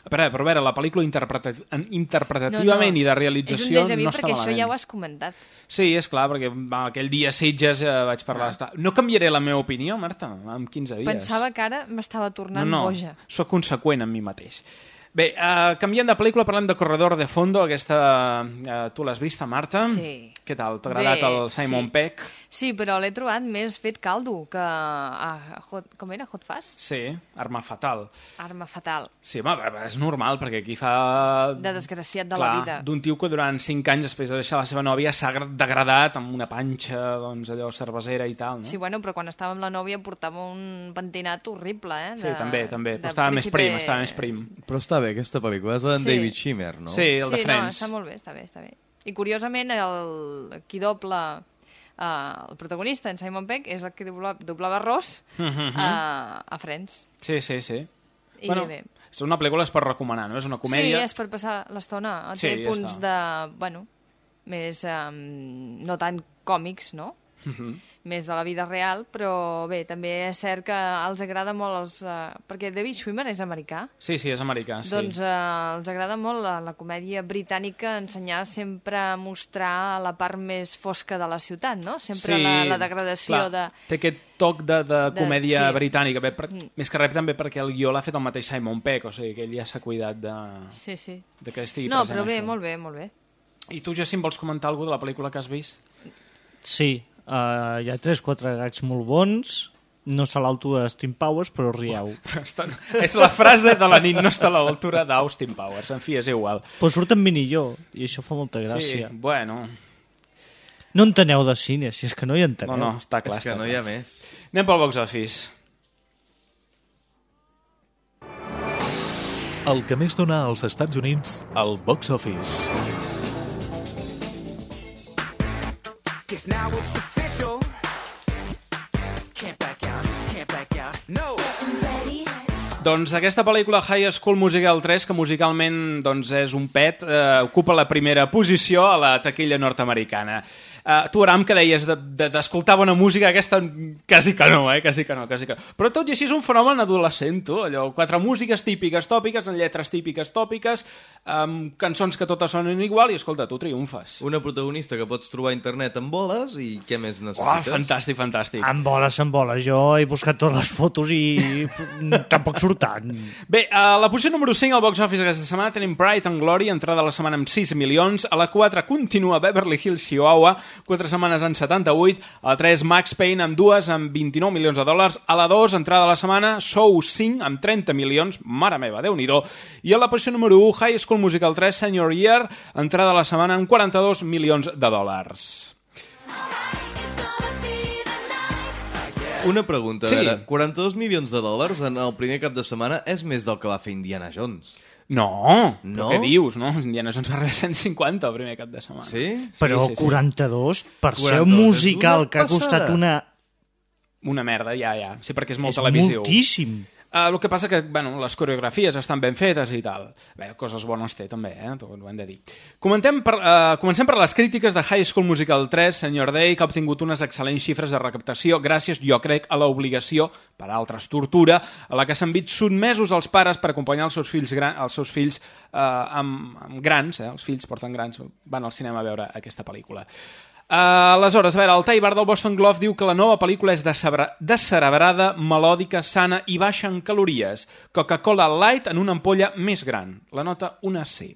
Però, però a veure, la pel·lícula interpreta interpretativament i de realització És un déjà vu no està perquè això malament. ja ho has comentat. Sí, és clar, perquè va, aquell dia a Sitges eh, vaig parlar... Ah. No canviaré la meva opinió, Marta, en 15 dies. Pensava que ara m'estava tornant no, no, boja. soc conseqüent amb mi mateix. Bé, uh, canviant de pel·lícula, parlant de Corredor de Fondo, aquesta... Uh, tu l'has vista, Marta? Sí. Què tal? T'ha agradat Bé, el Simon sí. Peck? Sí, però l'he trobat més fet caldo que... A hot, com era? Hot Fast? Sí, Arma Fatal. Arma fatal. Sí, home, és normal, perquè aquí fa... De desgraciat de Clar, la vida. d'un tio que durant 5 anys després de deixar la seva nòvia s'ha gra- degradat amb una panxa, doncs allò, cervesera i tal, no? Sí, bueno, però quan estava amb la nòvia portava un pentinat horrible, eh? Sí, de- també, també, de però estava més príncipe- prim, estava més prim. Però està bé, aquesta pel·lícula. És d'en Sí. David Schimmer, no? Sí, el de sí, no, Friends. està molt bé, està bé, està bé. I curiosament, el, qui dobla uh, el protagonista, en Simon Peck, és el que dobla, doblava Ross Mhm. a, a Friends. Sí, sí, sí. I bueno, bé. és una pel·lícula és per recomanar, no? És una comèdia. Sí, és per passar l'estona. Sí, Té ja punts està. de, bueno, més, um, no tan còmics, no? Mhm. més de la vida real, però bé, també és cert que els agrada molt els... Uh, perquè David Schwimmer és americà, Sí, sí, és americà, sí. doncs uh, els agrada molt la, la comèdia britànica ensenyar sempre a mostrar la part més fosca de la ciutat, no? Sempre la, la degradació clar, de... Té aquest toc de, de, de- comèdia sí. britànica, bé, per, Mm. més que res també perquè el guió l'ha fet el mateix Simon Peck, o sigui que ell ja s'ha cuidat de, Sí, sí. de que estigui No, present però bé, això. molt bé, molt bé. I tu, Jacint, vols comentar alguna de la pel·lícula que has vist? Sí, uh, hi ha 3-4 gags molt bons, no l'auto a Steam Powers, però rieu. Està, és la frase de la nit, no està a l'altura d'Austin Powers. En fi, és igual. Però surt en mini jo, i això fa molta gràcia. Sí, bueno... No enteneu de cine, si és que no hi enteneu. No, no, està clar. És que està no hi ha més. Anem pel box office. El que més dona als Estats Units, al box office. Now it's. Doncs aquesta pel·lícula High School Musical 3, que musicalment doncs, és un pet, eh, ocupa la primera posició a la taquilla nord-americana. Uh, tu, Aram, que deies d'escoltar de, d'escoltar bona música, aquesta quasi que no, eh? Quasi que no, quasi que no. Però tot i així és un fenomen adolescent, tu, allò, quatre músiques típiques tòpiques, en lletres típiques tòpiques, amb cançons que totes sonen igual, i escolta, tu triomfes. Una protagonista que pots trobar a internet amb boles i què més Oh, necessites? fantàstic, fantàstic. Em bola, se'n bola. Jo he buscat totes les fotos i tampoc surt tant. Bé, a la posició número 5 al box office aquesta setmana tenim Pride and Glory, entrada a la setmana amb 6 milions. A la 4 continua Beverly Hills, Chihuahua, 4 setmanes en 78. A la 3 Max Payne amb dues amb 29 milions de dòlars. A la 2, entrada a la setmana, Show 5 amb 30 milions. Mare meva, déu nhi I a la posició número 1, High School Musical 3, Senior Year, entrada a la setmana amb 42 milions de dòlars. Una pregunta, sí. a veure, 42 milions de dòlars en el primer cap de setmana és més del que va fer Indiana Jones. No, No? no? què dius, no? Indiana Jones va rebre 150 el primer cap de setmana. Sí? Però sí, sí, sí. 42, per ser 42 un és musical que ha costat una... Una merda, ja, ja. Sí, perquè és molt És televisiu. moltíssim. Uh, el que passa que, bueno, les coreografies estan ben fetes i tal. Bé, coses bones té, també, eh? Tot ho hem de dir. Comentem per, uh, comencem per les crítiques de High School Musical 3, Senyor Day, que ha obtingut unes excel·lents xifres de recaptació gràcies, jo crec, a l'obligació, per altres tortura, a la que s'han vist sotmesos els pares per acompanyar els seus fills, gran, els seus fills uh, amb, amb grans, eh? els fills porten grans, van al cinema a veure aquesta pel·lícula. Uh, aleshores, a veure, el Taibar del Boston Globe diu que la nova pel·lícula és descerebrada, melòdica, sana i baixa en calories. Coca-Cola Light en una ampolla més gran. La nota una C.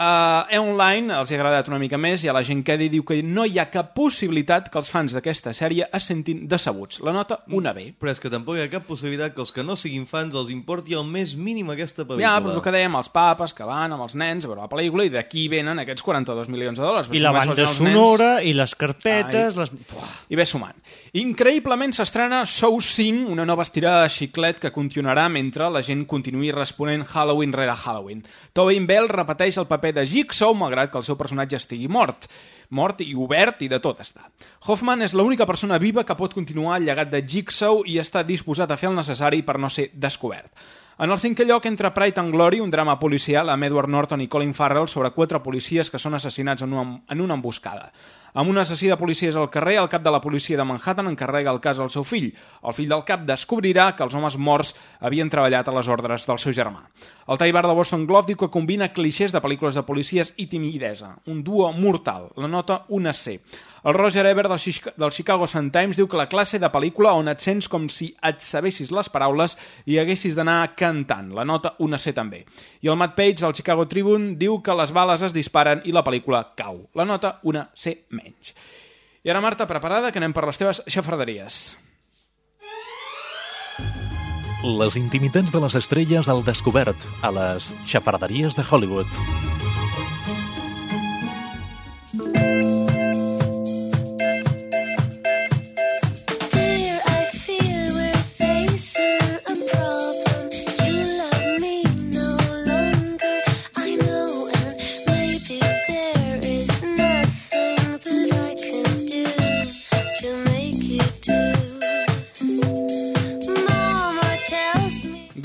Uh, online els hi ha agradat una mica més i a la gent que diu que no hi ha cap possibilitat que els fans d'aquesta sèrie es sentin decebuts. La nota una B. Però és que tampoc hi ha cap possibilitat que els que no siguin fans els importi el més mínim aquesta pel·lícula. Ja, però és el que dèiem, els papes que van amb els nens a veure la pel·lícula i d'aquí venen aquests 42 milions de dòlars. I la banda els nens. sonora, i les carpetes... Ai. Les... I ve sumant. Increïblement s'estrena Show 5, una nova estirada de xiclet que continuarà mentre la gent continuï responent Halloween rere Halloween. Tobin Bell repeteix el paper de Jigsaw malgrat que el seu personatge estigui mort. Mort i obert i de tot està. Hoffman és l'única persona viva que pot continuar el llegat de Jigsaw i està disposat a fer el necessari per no ser descobert. En el cinquè lloc entra Pride and Glory, un drama policial amb Edward Norton i Colin Farrell sobre quatre policies que són assassinats en una, en una emboscada. Amb un assassí de policies al carrer, el cap de la policia de Manhattan encarrega el cas al seu fill. El fill del cap descobrirà que els homes morts havien treballat a les ordres del seu germà. El Ty Bar de Boston Globe diu que combina clixés de pel·lícules de policies i timidesa. Un duo mortal. La nota una C. El Roger Ebert del, del Chicago Sun-Times diu que la classe de pel·lícula on et sents com si et sabessis les paraules i haguessis d'anar cantant. La nota una C també. I el Matt Page del Chicago Tribune diu que les bales es disparen i la pel·lícula cau. La nota una C menys. I ara, Marta, preparada, que anem per les teves xafarderies. Les intimitats de les estrelles al descobert a les xafarderies de Hollywood.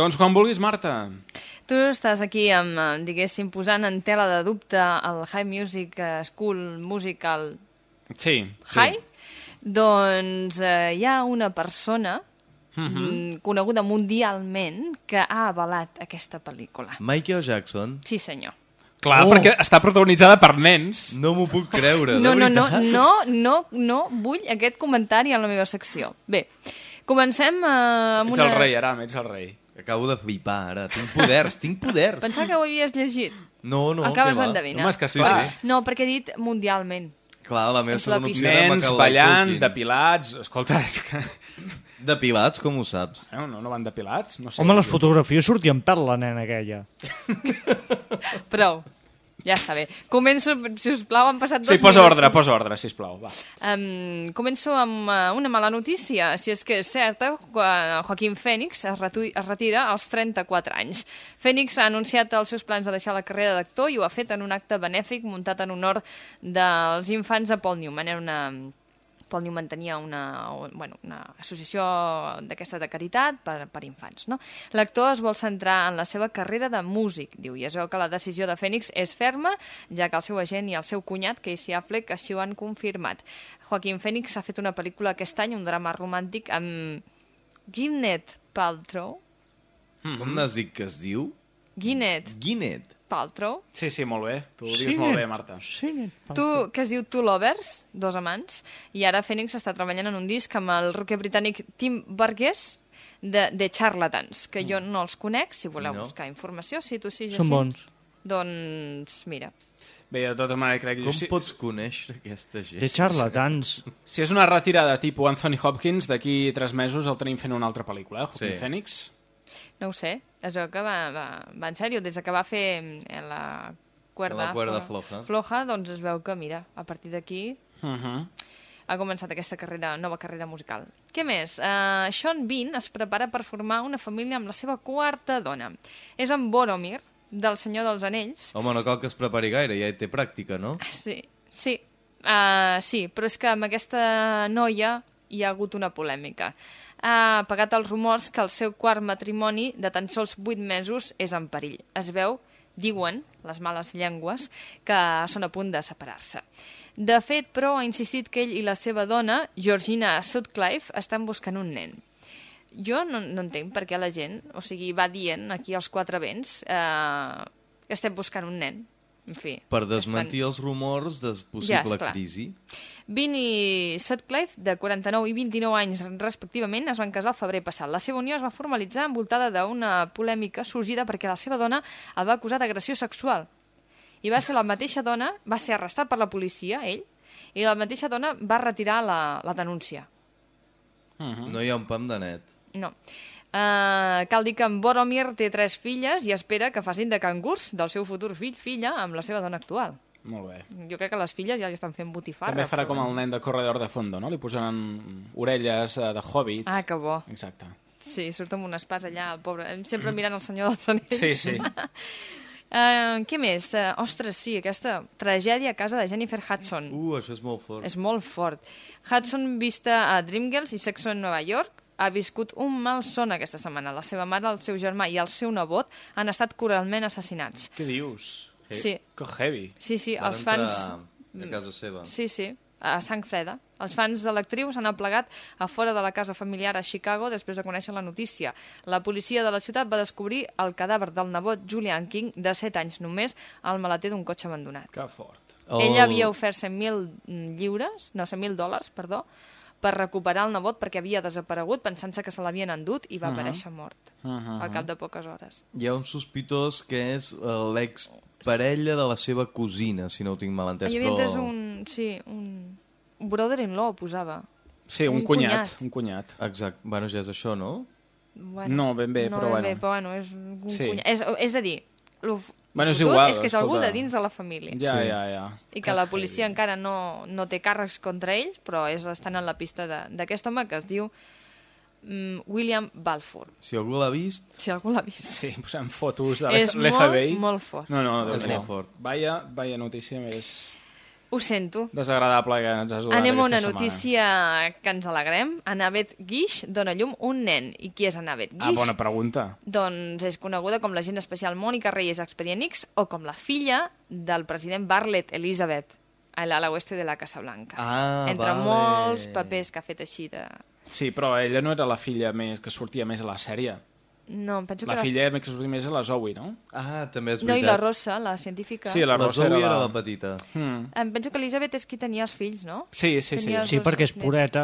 Doncs quan vulguis, Marta. Tu estàs aquí, amb, eh, diguéssim, posant en tela de dubte el High Music eh, School Musical Sí. High? Doncs eh, hi ha una persona Mhm. mm, coneguda mundialment que ha avalat aquesta pel·lícula. Michael Jackson. Sí, senyor. Clar, Oh! perquè està protagonitzada per nens. No m'ho puc creure, de No, no, no, veritat. no, no, no vull aquest comentari a la meva secció. Bé, comencem eh, amb Ets una... el rei, Aram, ets el rei. Acabo de flipar, ara. Tinc poders, tinc poders. Pensava que ho havies llegit. No, no, Acabes d'endevinar. Home, és que Sí, sí. No, perquè he dit mundialment. Clar, la meva És la segona opció era Nens Macaulay ballant, Culkin. depilats... Escolta, és que... Depilats, com ho saps? No, no, no van depilats? No sé. Home, les fotografies sortien per la nena aquella. Prou. Ja està bé. Començo, si us plau, han passat dos Sí, posa minuts. ordre, posa ordre, sisplau, va. Um, començo amb uh, una mala notícia, si és que és certa, Jo- Joaquín Fènix es, retu- es retira als 34 anys. Fènix ha anunciat els seus plans de deixar la carrera d'actor i ho ha fet en un acte benèfic muntat en honor dels infants de Paul Newman. Era una... Paul Newman tenia una, bueno, una associació d'aquesta de caritat per, per infants. No? L'actor es vol centrar en la seva carrera de músic, diu, i es veu que la decisió de Fènix és ferma, ja que el seu agent i el seu cunyat, Casey Affleck, així ho han confirmat. Joaquín Fènix ha fet una pel·lícula aquest any, un drama romàntic amb Gwyneth Paltrow. Com n'has dit que es diu? Gwyneth Guinet. Paltrow. Sí, sí, molt bé. Tu ho Sí, dius molt nen. bé, Marta. Sí. Tu, que es diu Two Lovers, dos amants, i ara Phoenix està treballant en un disc amb el rocker britànic Tim Burgess de, de Charlatans, que jo no els conec, si voleu No. buscar informació, si tu sí, Són Jacint. bons. Doncs, mira, Bé, de tota manera, crec que... Com si, pots conèixer aquesta gent? De xarlatans. si és una retirada tipus Anthony Hopkins, d'aquí tres mesos el tenim fent una altra pel·lícula, eh? Joaquin Sí. Phoenix. No ho sé, es veu que va, va, va en sèrio, des de que va fer eh, la cuerda, La cuerda floja. floja, doncs es veu que, mira, a partir d'aquí Uh -huh. ha començat aquesta carrera, nova carrera musical. Què més? Uh, Sean Bean es prepara per formar una família amb la seva quarta dona. És en Boromir, del Senyor dels Anells. Home, no cal que es prepari gaire, ja té pràctica, no? Sí, sí, uh, sí, però és que amb aquesta noia hi ha hagut una polèmica. Ha pagat els rumors que el seu quart matrimoni de tan sols 8 mesos és en perill. Es veu, diuen, les males llengües, que són a punt de separar-se. De fet, però, ha insistit que ell i la seva dona, Georgina Sutcliffe, estan buscant un nen. Jo no, no entenc per què la gent, o sigui, va dient aquí als quatre vents eh, que estem buscant un nen. En fi. Per desmentir els rumors de possible esclar. crisi. Vin i Sutcliffe, de 49 i 29 anys respectivament, es van casar el febrer passat. La seva unió es va formalitzar envoltada d'una polèmica sorgida perquè la seva dona el va acusar d'agressió sexual. I va ser la mateixa dona, va ser arrestat per la policia, ell, i la mateixa dona va retirar la, la denúncia. No hi ha un pam de net. No. Uh, cal dir que en Boromir té tres filles i espera que facin de cangurs del seu futur fill-filla amb la seva dona actual. Molt bé. Jo crec que les filles ja li estan fent botifarra. També farà però- com el nen de Corredor de Fondo, no? Li posaran orelles eh, de hobbit. Ah, que bo. Exacte. Sí, surt amb un espàs allà, el pobre, sempre mirant el senyor dels anells. Sí, sí. Uh, què més? Uh, ostres, sí, aquesta tragèdia a casa de Jennifer Hudson. Uh, això és molt fort. És molt fort. Hudson, vista a Dreamgirls i Sexo en Nova York, ha viscut un mal son aquesta setmana. La seva mare, el seu germà i el seu nebot han estat cruelment assassinats. Què dius? Sí. Que heavy. Sí, sí, Van els fans... a casa seva. Sí, sí. a sang freda. Els fans de l'actriu s'han aplegat a fora de la casa familiar a Chicago després de conèixer la notícia. La policia de la ciutat va descobrir el cadàver del nebot Julian King, de 7 anys només, al maleter d'un cotxe abandonat. Que fort. Oh. Ella havia ofert 100.000 lliures, no, 100.000 dòlars, perdó, per recuperar el nebot perquè havia desaparegut pensant-se que se l'havien endut i va Mhm. aparèixer mort Mhm. al cap de poques hores. Hi ha un sospitós que és eh, l'ex-parella de la seva cosina, si no ho tinc mal entès. Hi havia però... entès un... Sí, un... un brother-in-law posava. Sí, un, cunyat, un cunyat. Exacte. Bueno, ja és això, no? Bueno, No, ben bé, no però ben bueno. Bé, però bueno, és un Sí. cunyat. És, és a dir, Bueno, és igual, és que és algú escolta. de dins de la família. Ja, ja, ja. I que la policia encara no, no té càrrecs contra ells, però és, estan en la pista de- d'aquest home que es diu mm, William Balfour. Si algú l'ha vist... Si algú l'ha vist. Sí, posant fotos de És l'FBI. molt, molt fort. No, no, És Déu molt fort. Vaya, vaya notícia més Ho sento. desagradable que ens has donat Anem a una setmana. notícia que ens alegrem. Annabeth Guix dona llum un nen. I qui és Annabeth Guix? Ah, bona pregunta. Doncs és coneguda com l'agent especial Mònica Reyes Expedient X o com la filla del president Bartlett Elizabeth a l'ala oeste de la Casa Blanca. Ah, Entre vale. molts papers que ha fet així de... Sí, però ella no era la filla més que sortia més a la sèrie. No, em penso La que... filla que sortia més a la Zoe, no? Ah, també és No, i la Rosa, la científica. Sí, la Rosa Zoe era la- era la petita. Hmm. Em penso que Elisabet és qui tenia els fills, no? Sí, sí, sí. Tenia Sí, dos perquè és nets. pureta.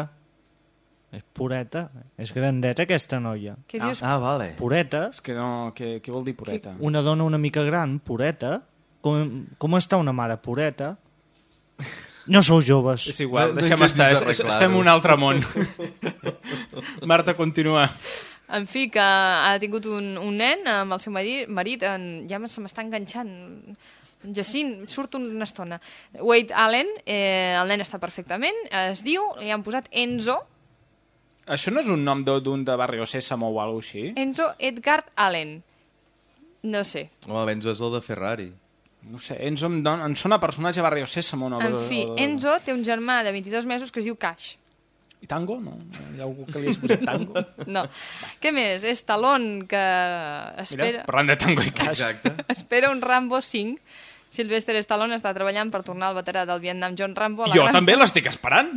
És pureta. És grandeta, aquesta noia. Què dius? Ah, vale. Pureta. És que no... Què, què vol dir pureta? Una dona una mica gran, pureta. Com, com està una mare pureta? No sou joves. És igual, deixem estar. És, és, estem en un altre món. Marta, continua. En fi, que ha tingut un, un nen amb el seu marit, marit en, ja se m'està enganxant. Jacint, surt una estona. Wade Allen, eh, el nen està perfectament, es diu, li han posat Enzo, Això no és un nom de- d'un de Barrio Sésamo o alguna així? Enzo Edgard Allen. No sé. Home, Benzo és el de Ferrari. No sé, Enzo em, don, em sona personatge de Barrio Sésamo. No? En fi, Enzo té un germà de 22 mesos que es diu Cash. I Tango? No? Hi ha algú que li has posat Tango? No. Què més? És Talon, que espera... Mira, parlant de Tango i Cash. Exacte. espera un Rambo 5. Sylvester Stallone està treballant per tornar al veterà del Vietnam John Rambo a la Jo gran... també l'estic esperant.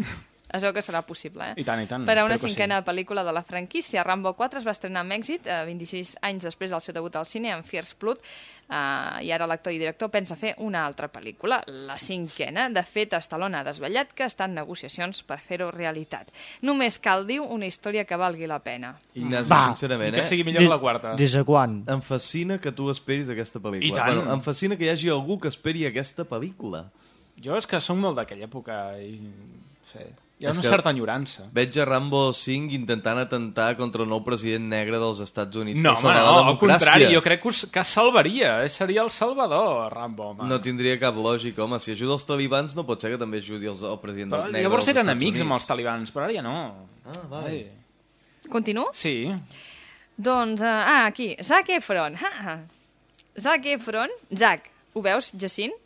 Es veu que serà possible, eh? I tant, i tant. Per a una cinquena pel·lícula de la franquícia, Rambo 4 es va estrenar amb èxit eh, 26 anys després del seu debut al cine amb Fierce Blood eh, i ara l'actor i director pensa fer una altra pel·lícula, la cinquena. De fet, Stallone ha desvetllat que està en negociacions per fer-ho realitat. Només cal, diu, una història que valgui la pena. Ignasi, Va. sincerament, I que eh? sigui millor que la quarta. Des de quan? Em fascina que tu esperis aquesta pel·lícula. I tant. Bueno, em fascina que hi hagi algú que esperi aquesta pel·lícula. Jo és que som molt d'aquella època i... No sé, hi ha És una que certa enyorança. Veig a Rambo 5 intentant atentar contra el nou president negre dels Estats Units. No, home, no, al contrari, jo crec que, us, que salvaria, eh? seria el salvador, Rambo, home. No tindria cap lògica, home. Si ajuda els talibans, no pot ser que també ajudi els, el president Però negre llavors eren Estats amics Units. amb els talibans, però ara ja no. Ah, vale. Ai. Continuo? Sí. Doncs, uh, ah, aquí, Zac Efron. Ha, ha. Zac Efron. Zac, ho veus, Jacint?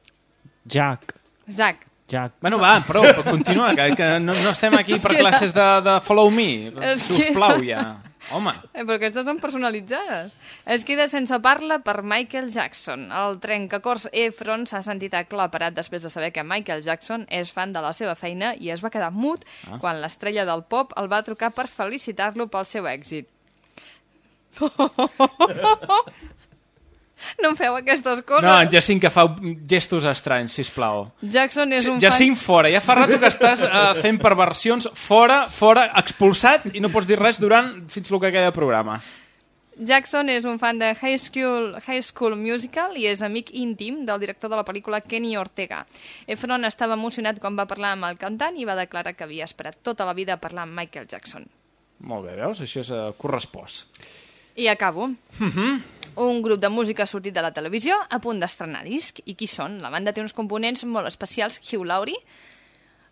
Jack. Zac. Jack. Bueno, va, prou, continua, que, que no, no estem aquí per que- classes de, de follow me. És Si que- us plau, ja. Home, Eh, però aquestes són personalitzades. Es queda sense parla per Michael Jackson. El trencacors Efron s'ha sentit aclaparat després de saber que Michael Jackson és fan de la seva feina i es va quedar mut Ah. quan l'estrella del pop el va trucar per felicitar-lo pel seu èxit. No em feu aquestes coses. no, en Jacint que fa gestos estranys, sisplau. Jackson és un Jacint fora, ja fa rato que estàs uh, fent perversions fora, fora, expulsat i no pots dir res durant fins el que queda programa. Jackson és un fan de High School, High School Musical i és amic íntim del director de la pel·lícula Kenny Ortega. Efron estava emocionat quan va parlar amb el cantant i va declarar que havia esperat tota la vida parlar amb Michael Jackson. Molt bé, veus? Això és uh, correspost. I acabo. Mm -hmm. Un grup de música sortit de la televisió a punt d'estrenar disc. I qui són? La banda té uns components molt especials. Hugh Laurie,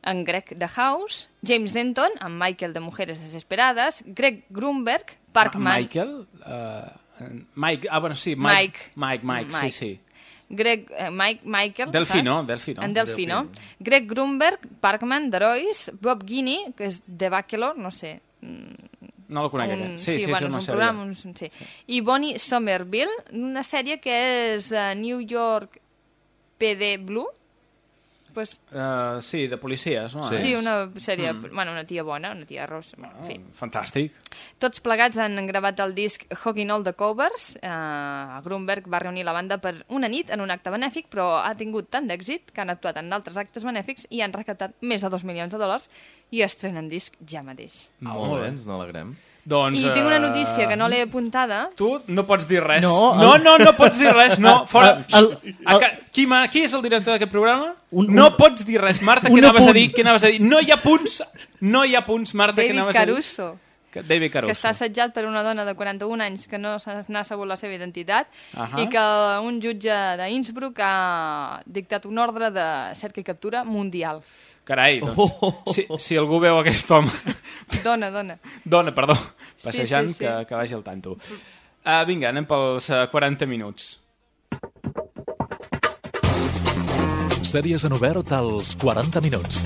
en Greg de House, James Denton, amb Michael de Mujeres Desesperades, Greg Grunberg, Parkman... Michael? Uh, Mike, ah, bueno, sí, Mike. Mike, Mike, sí, Mike. sí. Greg, eh, Mike, Michael... Delfino, saps? Delfino. En Delfino. Greg Grunberg, Parkman, Derois, Bob Guinea, que és de Bachelor, no sé... No el conec, un, aquest. sí, Sí, sí, bueno, és una un sèrie. programa, un, sí. I Bonnie Somerville, una sèrie que és uh, New York PD Blue, pues, Uh, sí, de policies, no? sí. una sèrie, Mm. bueno, una tia bona, una tia rosa, bueno, en fi. Fantàstic. Tots plegats han gravat el disc Hogging All the Covers. Eh, Grunberg va reunir la banda per una nit en un acte benèfic, però ha tingut tant d'èxit que han actuat en d'altres actes benèfics i han recaptat més de 2 milions de dòlars i estrenen disc ja mateix. Molt bé, ens n'alegrem. Doncs, I tinc una eh, notícia que no l'he apuntada. Tu no pots dir res. No, no, el- no, no pots dir res, no. Fora. El- el- ca- qui, ma, qui és el director d'aquest programa? Un- no un- pots dir res. Marta, què anaves a dir? Què anaves a dir? No hi ha punts. No hi ha punts, Marta, què David anaves a dir? Caruso, Que- David Caruso. que està assetjat per una dona de 41 anys que no s'ha- n'ha sabut la seva identitat Ahà. i que un jutge d'Innsbruck ha dictat un ordre de cerca i captura mundial. Carai, doncs, si, si algú veu aquest home... Dona, dona. Dona, perdó, Sí, passejant, sí, sí. Que, que vagi al tanto. Uh, vinga, anem pels uh, 40 minuts. Sèries en obert als 40 minuts.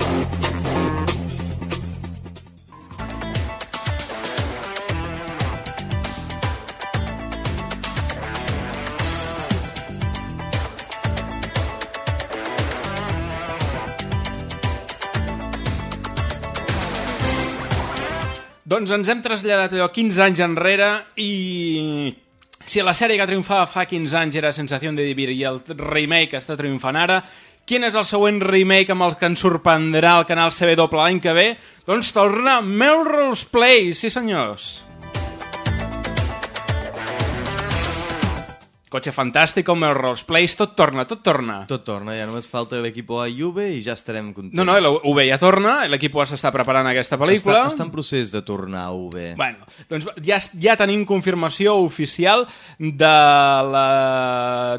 Doncs ens hem traslladat allò 15 anys enrere i si la sèrie que triomfava fa 15 anys era Sensació de Vivir i el remake està triomfant ara, quin és el següent remake amb el que ens sorprendrà el canal CW l'any que ve? Doncs torna Melrose Place, sí senyors. Cotxe fantàstic com Melrose Place, tot torna, tot torna. Tot torna, ja només falta l'equip A i UV i ja estarem contents. No, no, l'UV ja torna, l'equip s'està preparant aquesta pel·lícula. Està, està en procés de tornar a UV. Bueno, doncs ja, ja tenim confirmació oficial de la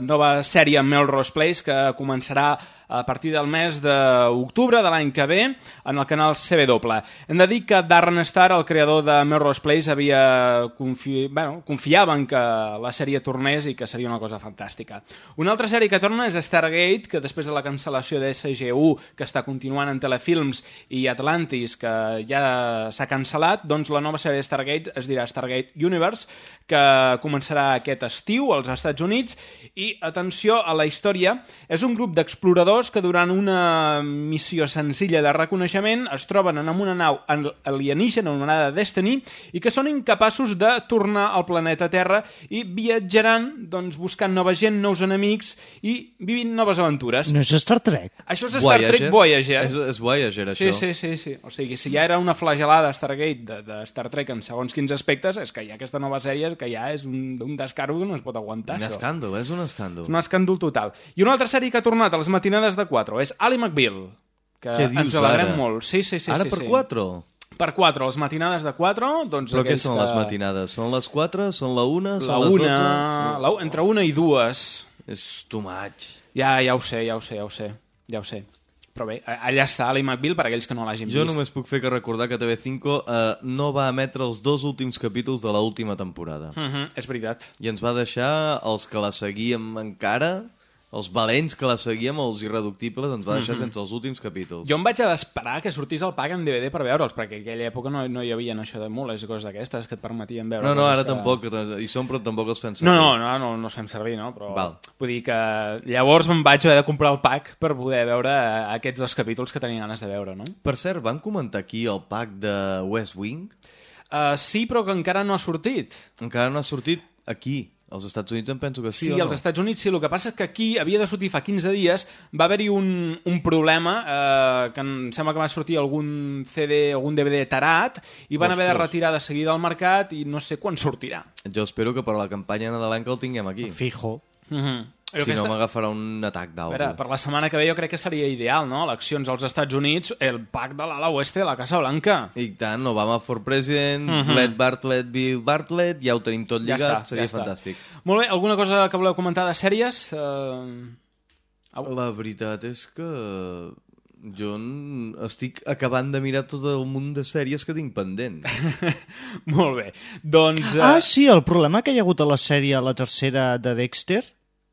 nova sèrie Melrose Place que començarà a partir del mes d'octubre de l'any que ve en el canal CW. Hem de dir que Darren Star, el creador de Melrose Place, havia confi... bueno, confiava en que la sèrie tornés i que seria una cosa fantàstica. Una altra sèrie que torna és Stargate, que després de la cancel·lació de SG1, que està continuant en Telefilms, i Atlantis, que ja s'ha cancel·lat, doncs la nova sèrie Stargate es dirà Stargate Universe, que començarà aquest estiu als Estats Units, i atenció a la història, és un grup d'exploradors que durant una missió senzilla de reconeixement es troben en una nau alienígena anomenada Destiny i que són incapaços de tornar al planeta Terra i viatjaran doncs, buscant nova gent, nous enemics i vivint noves aventures. No és Star Trek? Això és Star Trek Voyager. És, és Voyager, Sí, això. sí, sí, sí. O sigui, si ja era una flagelada Stargate de, de Star Trek en segons quins aspectes, és que hi ha aquesta nova sèrie que ja és un, un descargo que no es pot aguantar. Un escàndol, és un escàndol. És un escàndol total. I una altra sèrie que ha tornat a les matinades de 4 és Ali McBeal, que Què dius ens alegrem ara? molt. Sí, sí, sí. Ara sí, per sí. 4? Per 4, les matinades de 4, doncs Però què són que... les matinades? Són les 4? Són la 1? La Són les 12? una... La... Entre una i dues. És too much. Ja, ja ho sé, ja ho sé, ja ho sé. Ja ho sé. Però bé, allà està Ali McBeal per aquells que no l'hagin Jo vist. només puc fer que recordar que TV5 eh, no va emetre els dos últims capítols de l'última temporada. Mhm, és veritat. I ens va deixar els que la seguíem encara, els valents que la seguíem, els irreductibles, ens va deixar Mhm. sense els últims capítols. Jo em vaig a esperar que sortís el pack en DVD per veure'ls, perquè en aquella època no, no hi havia això de mules i coses d'aquestes que et permetien veure. No, no, ara que... tampoc, hi som però tampoc els fem No, servir. no, no, no, no els fem servir, no? Però Val. vull dir que llavors em vaig haver de comprar el pack per poder veure eh, aquests dos capítols que tenia ganes de veure, no? Per cert, van comentar aquí el pack de West Wing? Uh, sí, però que encara no ha sortit. Encara no ha sortit aquí. Als Estats Units em penso que sí, Sí, o no? als Estats Units sí. El que passa és que aquí havia de sortir fa 15 dies, va haver-hi un, un problema, eh, que em sembla que va sortir algun CD, algun DVD tarat, i van haver de Ostres. retirar de seguida al mercat i no sé quan sortirà. Jo espero que per la campanya nadalenca el tinguem aquí. Fijo. Mhm. Si Aquesta- no m'agafarà un atac A d'algú. per la setmana que ve jo crec que seria ideal, no? Eleccions als Estats Units, el pack de l'ala oeste de la Casa Blanca. I tant, Obama for President, Mhm. Let Bartlett, Bill Bartlett, ja ho tenim tot Ja lligat, està, seria ja està. fantàstic. Molt bé, alguna cosa que voleu comentar de sèries? Uh... La veritat és que jo estic acabant de mirar tot el munt de sèries que tinc pendent. Molt bé. Doncs... Uh... Ah, sí, el problema que hi ha hagut a la sèrie, la tercera de Dexter...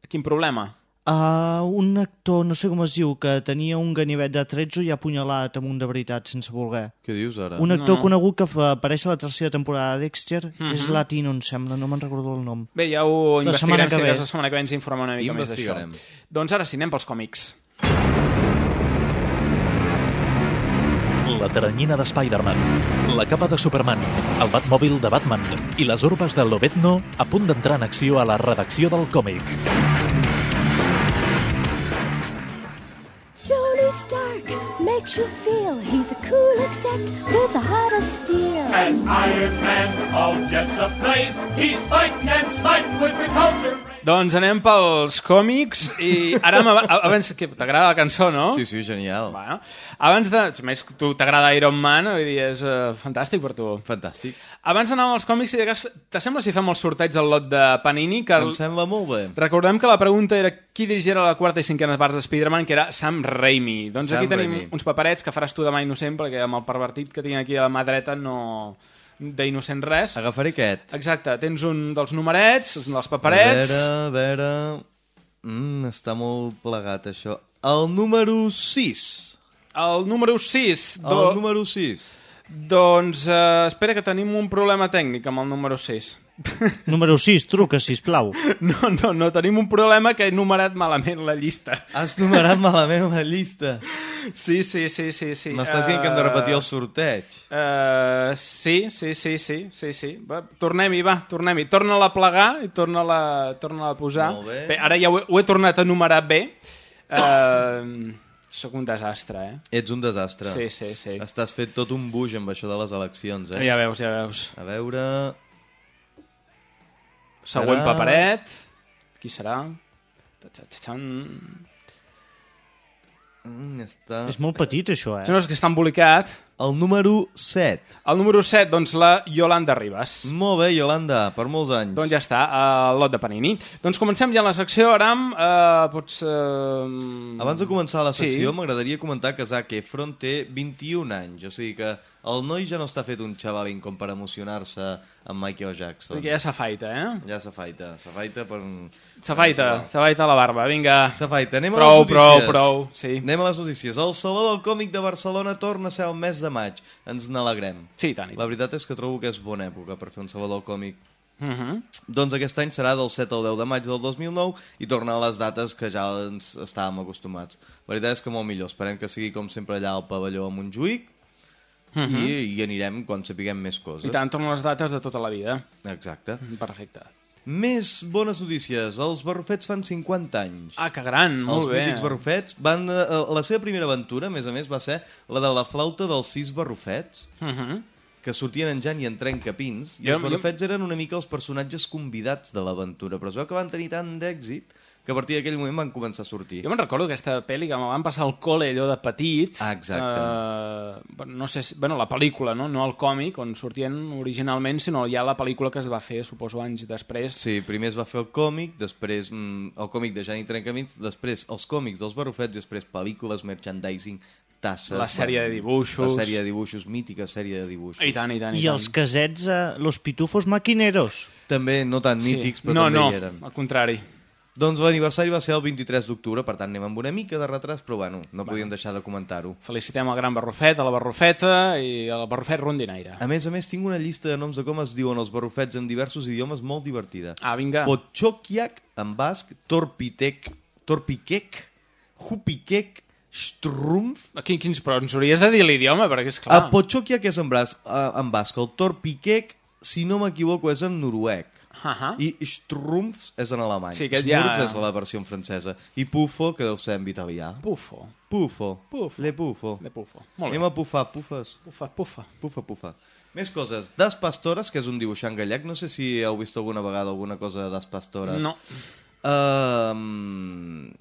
Quin problema? Uh, un actor, no sé com es diu, que tenia un ganivet de 13 i ha apunyalat amunt de veritat, sense voler. Què dius ara? Un actor No. conegut que fa- apareix a la tercera temporada de Dexter, que és Mhm. latino, em sembla, no me'n recordo el nom. Bé, ja ho La investigarem, que si la setmana que ve ens informa una mica més d'això. Doncs ara sí, anem pels còmics. La teranyina de Spider-Man, la capa de Superman, el Batmòbil de Batman i les urbes de Lobezno a punt d'entrar en acció a la redacció del còmic. Tony Stark makes you feel he's a cool exec with a heart of steel. As Iron Man, all jets ablaze, he's fighting and smiting with repulsor. Doncs anem pels còmics i ara abans que t'agrada la cançó, no? Sí, sí, genial. Bueno, abans de... A més, tu t'agrada Iron Man, vull dir, és uh, fantàstic per tu. Fantàstic. Abans d'anar als còmics, si de cas, t'assembla si fem el sorteig del lot de Panini? Que Em sembla molt bé. Recordem que la pregunta era qui dirigiera la quarta i cinquena parts de Spider-Man, que era Sam Raimi. Doncs Sam aquí tenim Raimi. uns paperets que faràs tu demà innocent, perquè amb el pervertit que tinc aquí a la mà dreta no d'innocent res. Agafaré aquest. Exacte, tens un dels numerets, un dels A paperets... veure, a veure... Mm, està molt plegat, això. El número 6. El número 6. El número 6. Doncs eh, espera que tenim un problema tècnic amb el número 6. Número 6, truca, sisplau. No, no, no, tenim un problema que he numerat malament la llista. Has numerat malament la llista. Sí, sí, sí, sí. sí. M'estàs dient que hem de repetir el sorteig. Uh, sí, sí, sí, sí, sí, sí. Va, tornem-hi, va, tornem-hi. Torna-la a plegar i torna-la torna a posar. Molt bé. ara ja ho he, ho he tornat a numerar bé. Uh, Sóc un desastre, eh? Ets un desastre. Sí, sí, sí. Estàs fet tot un buix amb això de les eleccions, eh? Ja veus, ja veus. A veure... Següent Serà- paperet. Qui serà? Ta-ta-ta-tan. Mm, està... És molt petit, això, eh? Això no és que està embolicat. El número 7. El número 7, doncs la Yolanda Ribas. Molt bé, Yolanda, per molts anys. Doncs ja està, el lot de Panini. Doncs comencem ja la secció, Aram. Uh, pots... Uh... Abans de començar la secció, Sí. m'agradaria comentar que Zac Efron té 21 anys, o sigui que el noi ja no està fet un xavalín com per emocionar-se amb Michael Jackson. Perquè ja s'afaita, eh? Ja s'afaita, s'afaita per... S'afaita, s'afaita la barba, vinga. S'afaita, anem a prou, les notícies. Prou, prou, sí. Anem a les notícies. El Saló del Còmic de Barcelona torna a ser el mes de maig. Ens n'alegrem. Sí, tant. La veritat és que trobo que és bona època per fer un Saló del Còmic Uh -huh. doncs aquest any serà del 7 al 10 de maig del 2009 i torna a les dates que ja ens estàvem acostumats. La veritat és que molt millor. Esperem que sigui com sempre allà al pavelló a Montjuïc Uh -huh. i, i anirem quan sapiguem més coses. I tant, tornen les dates de tota la vida. Exacte. Perfecte. Més bones notícies. Els Barrufets fan 50 anys. Ah, que gran, molt els bé. mítics Barrufets van... Eh, la seva primera aventura, a més a més, va ser la de la flauta dels sis Barrufets, Uh -huh. que sortien en Jan i en Trencapins, i Jo- els Barrufets eren una mica els personatges convidats de l'aventura, però es veu que van tenir tant d'èxit que a partir d'aquell moment van començar a sortir. Jo me'n recordo aquesta pel·li que me van passar al col·le allò de petit. Ah, exacte. Eh, bueno, no sé si, bueno, la pel·lícula, no? no el còmic, on sortien originalment, sinó ja la pel·lícula que es va fer, suposo, anys després. Sí, primer es va fer el còmic, després mm, el còmic de Jan i Trencamins, després els còmics dels Barrufets, després pel·lícules, merchandising, tasses... La sèrie de dibuixos. La sèrie de dibuixos, mítica sèrie de dibuixos. I tant, i tant, i, I tant. els casets, eh, los pitufos maquineros. També no tan mítics, però no, també no, hi eren. al contrari. Doncs l'aniversari va ser el 23 d'octubre, per tant anem amb una mica de retras, però bueno, no podíem deixar de comentar-ho. Felicitem el gran Barrufet, a la Barrufeta i al Barrufet rondinaire. A més a més, tinc una llista de noms de com es diuen els barrufets en diversos idiomes molt divertida. Ah, vinga. Potxokiak, en basc, Torpitec, Torpiquec, Jupiquec, Strumpf... Quin, quins, però ens hauries de dir l'idioma, perquè és clar. A Potxokiak és en, bras, eh, en basc, el Torpiquec, si no m'equivoco, és en noruec. Uh -huh. I Strumpf és en alemany. Sí, aquest ja- és la versió en francesa. I Pufo, que deu ser en italià. Pufo. Pufo. Pufo. Le Pufo. Le Pufo. Molt bé. Anem a pufar, pufes. Pufa, pufa. Pufa, pufa. Més coses. Das Pastores, que és un dibuixant gallec. No sé si heu vist alguna vegada alguna cosa de Das Pastores. No. Um,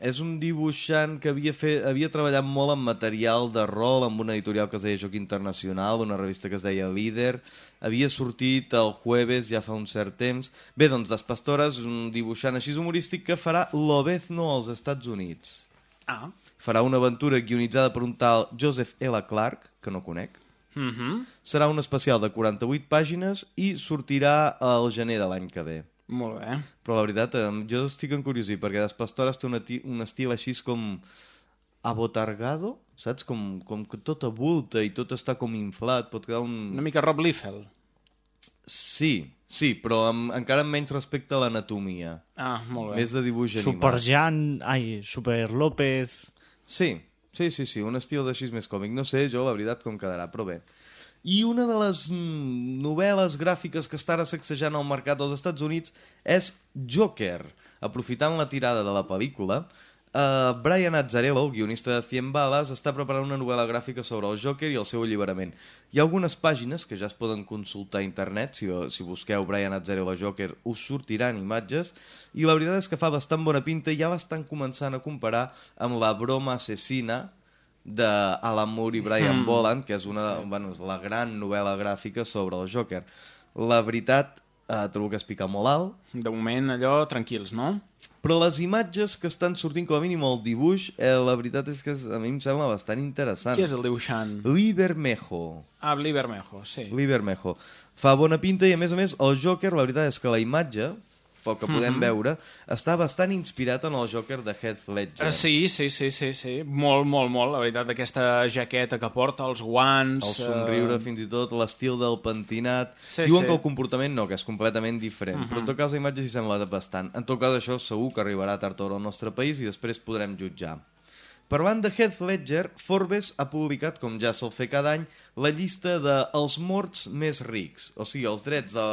és un dibuixant que havia, fet, havia treballat molt en material de rol amb una editorial que es deia Joc Internacional, una revista que es deia Líder. Havia sortit el jueves ja fa un cert temps. Bé, doncs Das Pastores és un dibuixant així humorístic que farà Lobezno als Estats Units. Ah. Farà una aventura guionitzada per un tal Joseph L. Clark, que no conec. Uh -huh. Serà un especial de 48 pàgines i sortirà al gener de l'any que ve. Molt bé. Però la veritat, jo estic encuriosit, perquè Les Pastores té ti- un estil així com abotargado, saps? Com, com que tot avulta i tot està com inflat, pot quedar un... Una mica Rob Liefeld. Sí, sí, però amb, encara amb menys respecte a l'anatomia. Ah, molt bé. Més de dibuix animat. Super Jan, ai, Super López... Sí, Sí, sí, sí, un estil d'així més còmic. No sé jo, la veritat, com quedarà, però bé. I una de les mm, novel·les gràfiques que està ara sacsejant el mercat dels Estats Units és Joker. Aprofitant la tirada de la pel·lícula, uh, Brian Azzarello, el guionista de Cien Balas, està preparant una novel·la gràfica sobre el Joker i el seu alliberament. Hi ha algunes pàgines que ja es poden consultar a internet, si, si busqueu Brian Azzarello Joker us sortiran imatges, i la veritat és que fa bastant bona pinta i ja l'estan començant a comparar amb la broma assassina de Alan Moore i Brian Mm. Boland, que és una, bueno, és la gran novel·la gràfica sobre el Joker. La veritat, eh, trobo que es pica molt alt, De moment, allò, tranquils, no? però les imatges que estan sortint, com a mínim el dibuix, eh, la veritat és que a mi em sembla bastant interessant. Qui és el dibuixant? Louis Bermejo. Ah, Bli Bermejo, sí. Louis Bermejo. Fa bona pinta i, a més a més, el Joker, la veritat és que la imatge, pel que podem Mhm. veure, està bastant inspirat en el Joker de Heath Ledger. Ah, sí, sí, sí, sí, sí. Molt, molt, molt. La veritat, aquesta jaqueta que porta, els guants... El somriure, eh, fins i tot, l'estil del pentinat... Sí, Diuen sí. que el comportament no, que és completament diferent. Mhm. Però en tot cas la imatge s'hi sembla bastant. En tot cas això segur que arribarà tard o al nostre país i després podrem jutjar. Parlant de Heath Ledger, Forbes ha publicat, com ja sol fer cada any, la llista de els morts més rics, o sigui, els drets de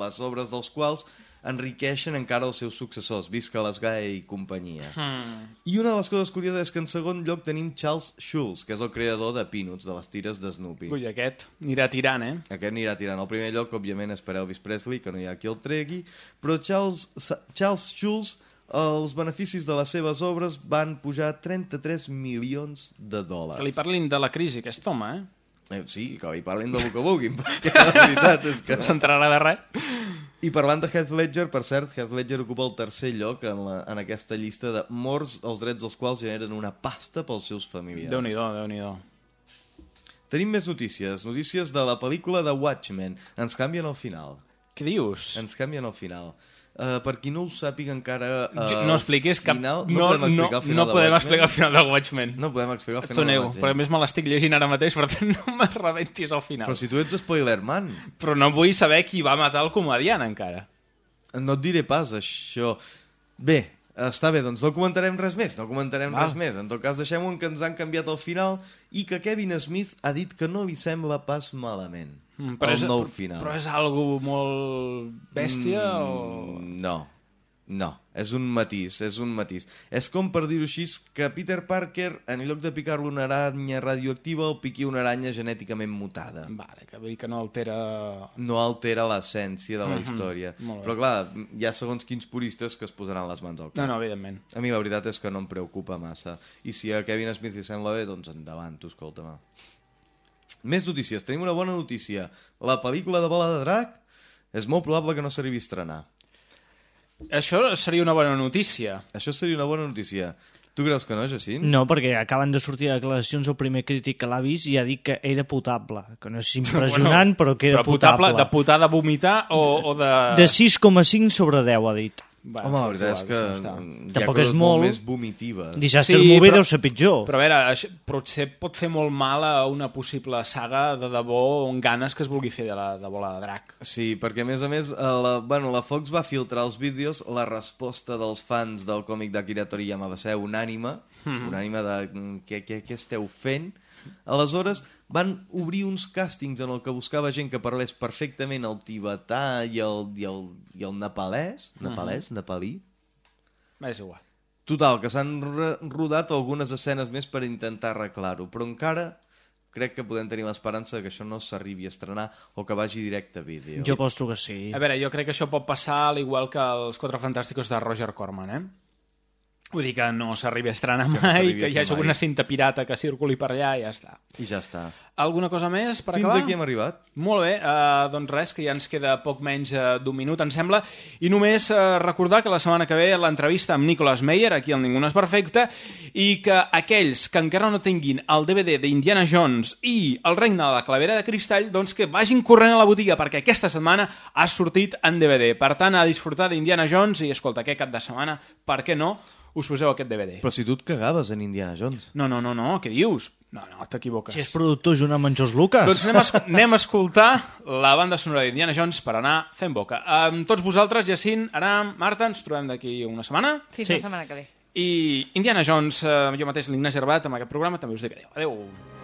les obres dels quals enriqueixen encara els seus successors, visca l'Esgai i companyia. Hmm. I una de les coses curioses és que en segon lloc tenim Charles Schulz, que és el creador de Peanuts, de les tires de Snoopy. Ui, aquest anirà tirant, eh? Aquest anirà tirant. Al primer lloc, òbviament, és per Elvis Presley, que no hi ha qui el tregui, però Charles, Charles Schulz, els beneficis de les seves obres van pujar a 33 milions de dòlars. Que li parlin de la crisi, aquest home, eh? Eh, sí, que li parlin del que vulguin, perquè la veritat és que... No s'entrarà de res. I parlant de Heath Ledger, per cert, Heath Ledger ocupa el tercer lloc en, la, en aquesta llista de morts, els drets dels quals generen una pasta pels seus familiars. Déu-n'hi-do, déu nhi déu Tenim més notícies, notícies de la pel·lícula de Watchmen. Ens canvien al final. Què dius? Ens canvien al final. Uh, per qui no ho sàpiga encara... Uh, no expliquis cap... Final, no, podem no, explicar el final no de podem explicar el final de Watchmen. No podem explicar el T'ho final de nego, perquè a més me l'estic llegint ara mateix, per tant no me rebentis al final. Però si tu ets spoiler-man. Però no vull saber qui va matar el comediant, encara. No et diré pas això. Bé, està bé, doncs no comentarem res més, no comentarem Val. res més. En tot cas, deixem en que ens han canviat el final i que Kevin Smith ha dit que no li sembla pas malament. Mm, el és, nou però, final. però és algo molt bèstia o... Mm, No, no, és un matís, és un matís. És com per dir-ho així, que Peter Parker, en lloc de picar-lo una aranya radioactiva, el piqui una aranya genèticament mutada. Vale, que vull dir que no altera... No altera l'essència de la Mhm, història. molt bé. Però clar, hi ha segons quins puristes que es posaran les mans al cap. No, no, evidentment. A mi la veritat és que no em preocupa massa. I si a Kevin Smith li sembla bé, doncs endavant, tu escolta-me. Més notícies. Tenim una bona notícia. La pel·lícula de Bola de Drac és molt probable que no s'arribi a estrenar. Això seria una bona notícia. Això seria una bona notícia. Tu creus que no, Jacint? No, perquè acaben de sortir declaracions el primer crític que l'ha vist i ha dit que era potable. Que no és impressionant, però que era però potable. potable. De putar, de vomitar o, o de... De 6,5 sobre 10, ha dit. Va, Home, la veritat és que ha Tampoc coses és molt molt. més vomitives. Disaster Movie deu ser pitjor. Però a veure, això, potser pot fer molt mal a una possible saga de debò on ganes que es vulgui fer de la de bola de drac. Sí, perquè a més a més eh, la, bueno, la Fox va filtrar els vídeos, la resposta dels fans del còmic d'Akira Toriyama va ser unànime, Mhm. unànime de mm, què, què, què esteu fent. Aleshores van obrir uns càstings en el que buscava gent que parlés perfectament el tibetà i el, i el, i el nepalès, Mhm. nepalès, nepalí. És igual. Total, que s'han ro- rodat algunes escenes més per intentar arreglar-ho, però encara crec que podem tenir l'esperança que això no s'arribi a estrenar o que vagi directe a vídeo. Jo aposto que sí. A veure, jo crec que això pot passar al igual que els Quatre Fantàsticos de Roger Corman, eh? Vull dir que no s'arribi a estrenar Que no mai, a que hi hagi mai. una cinta pirata que circuli per allà i ja està. I ja està. Alguna cosa més per Fins acabar? aquí hem arribat. Molt bé, uh, doncs res, que ja ens queda poc menys uh, d'un minut, em sembla. I només uh, recordar que la setmana que ve l'entrevista amb Nicolas Meyer, aquí al Ningú no és perfecte, i que aquells que encara no tinguin el DVD d'Indiana Jones i el regne de la clavera de cristall, doncs que vagin corrent a la botiga, perquè aquesta setmana ha sortit en DVD. Per tant, a disfrutar d'Indiana Jones i, escolta, aquest cap de setmana, per què no, us poseu aquest DVD. Però si tu et cagaves en Indiana Jones. No, no, no, no, què dius? No, no, t'equivoques. Si és productor junt amb en George Lucas. Doncs anem a, anem a escoltar la banda sonora d'Indiana Jones per anar fent boca. Amb tots vosaltres, Jacint, Aram, Marta, ens trobem d'aquí una setmana. Fins la setmana que ve. i Indiana Jones, eh, jo mateix l'Ignasi Herbat, amb aquest programa també us dic adéu. Adéu.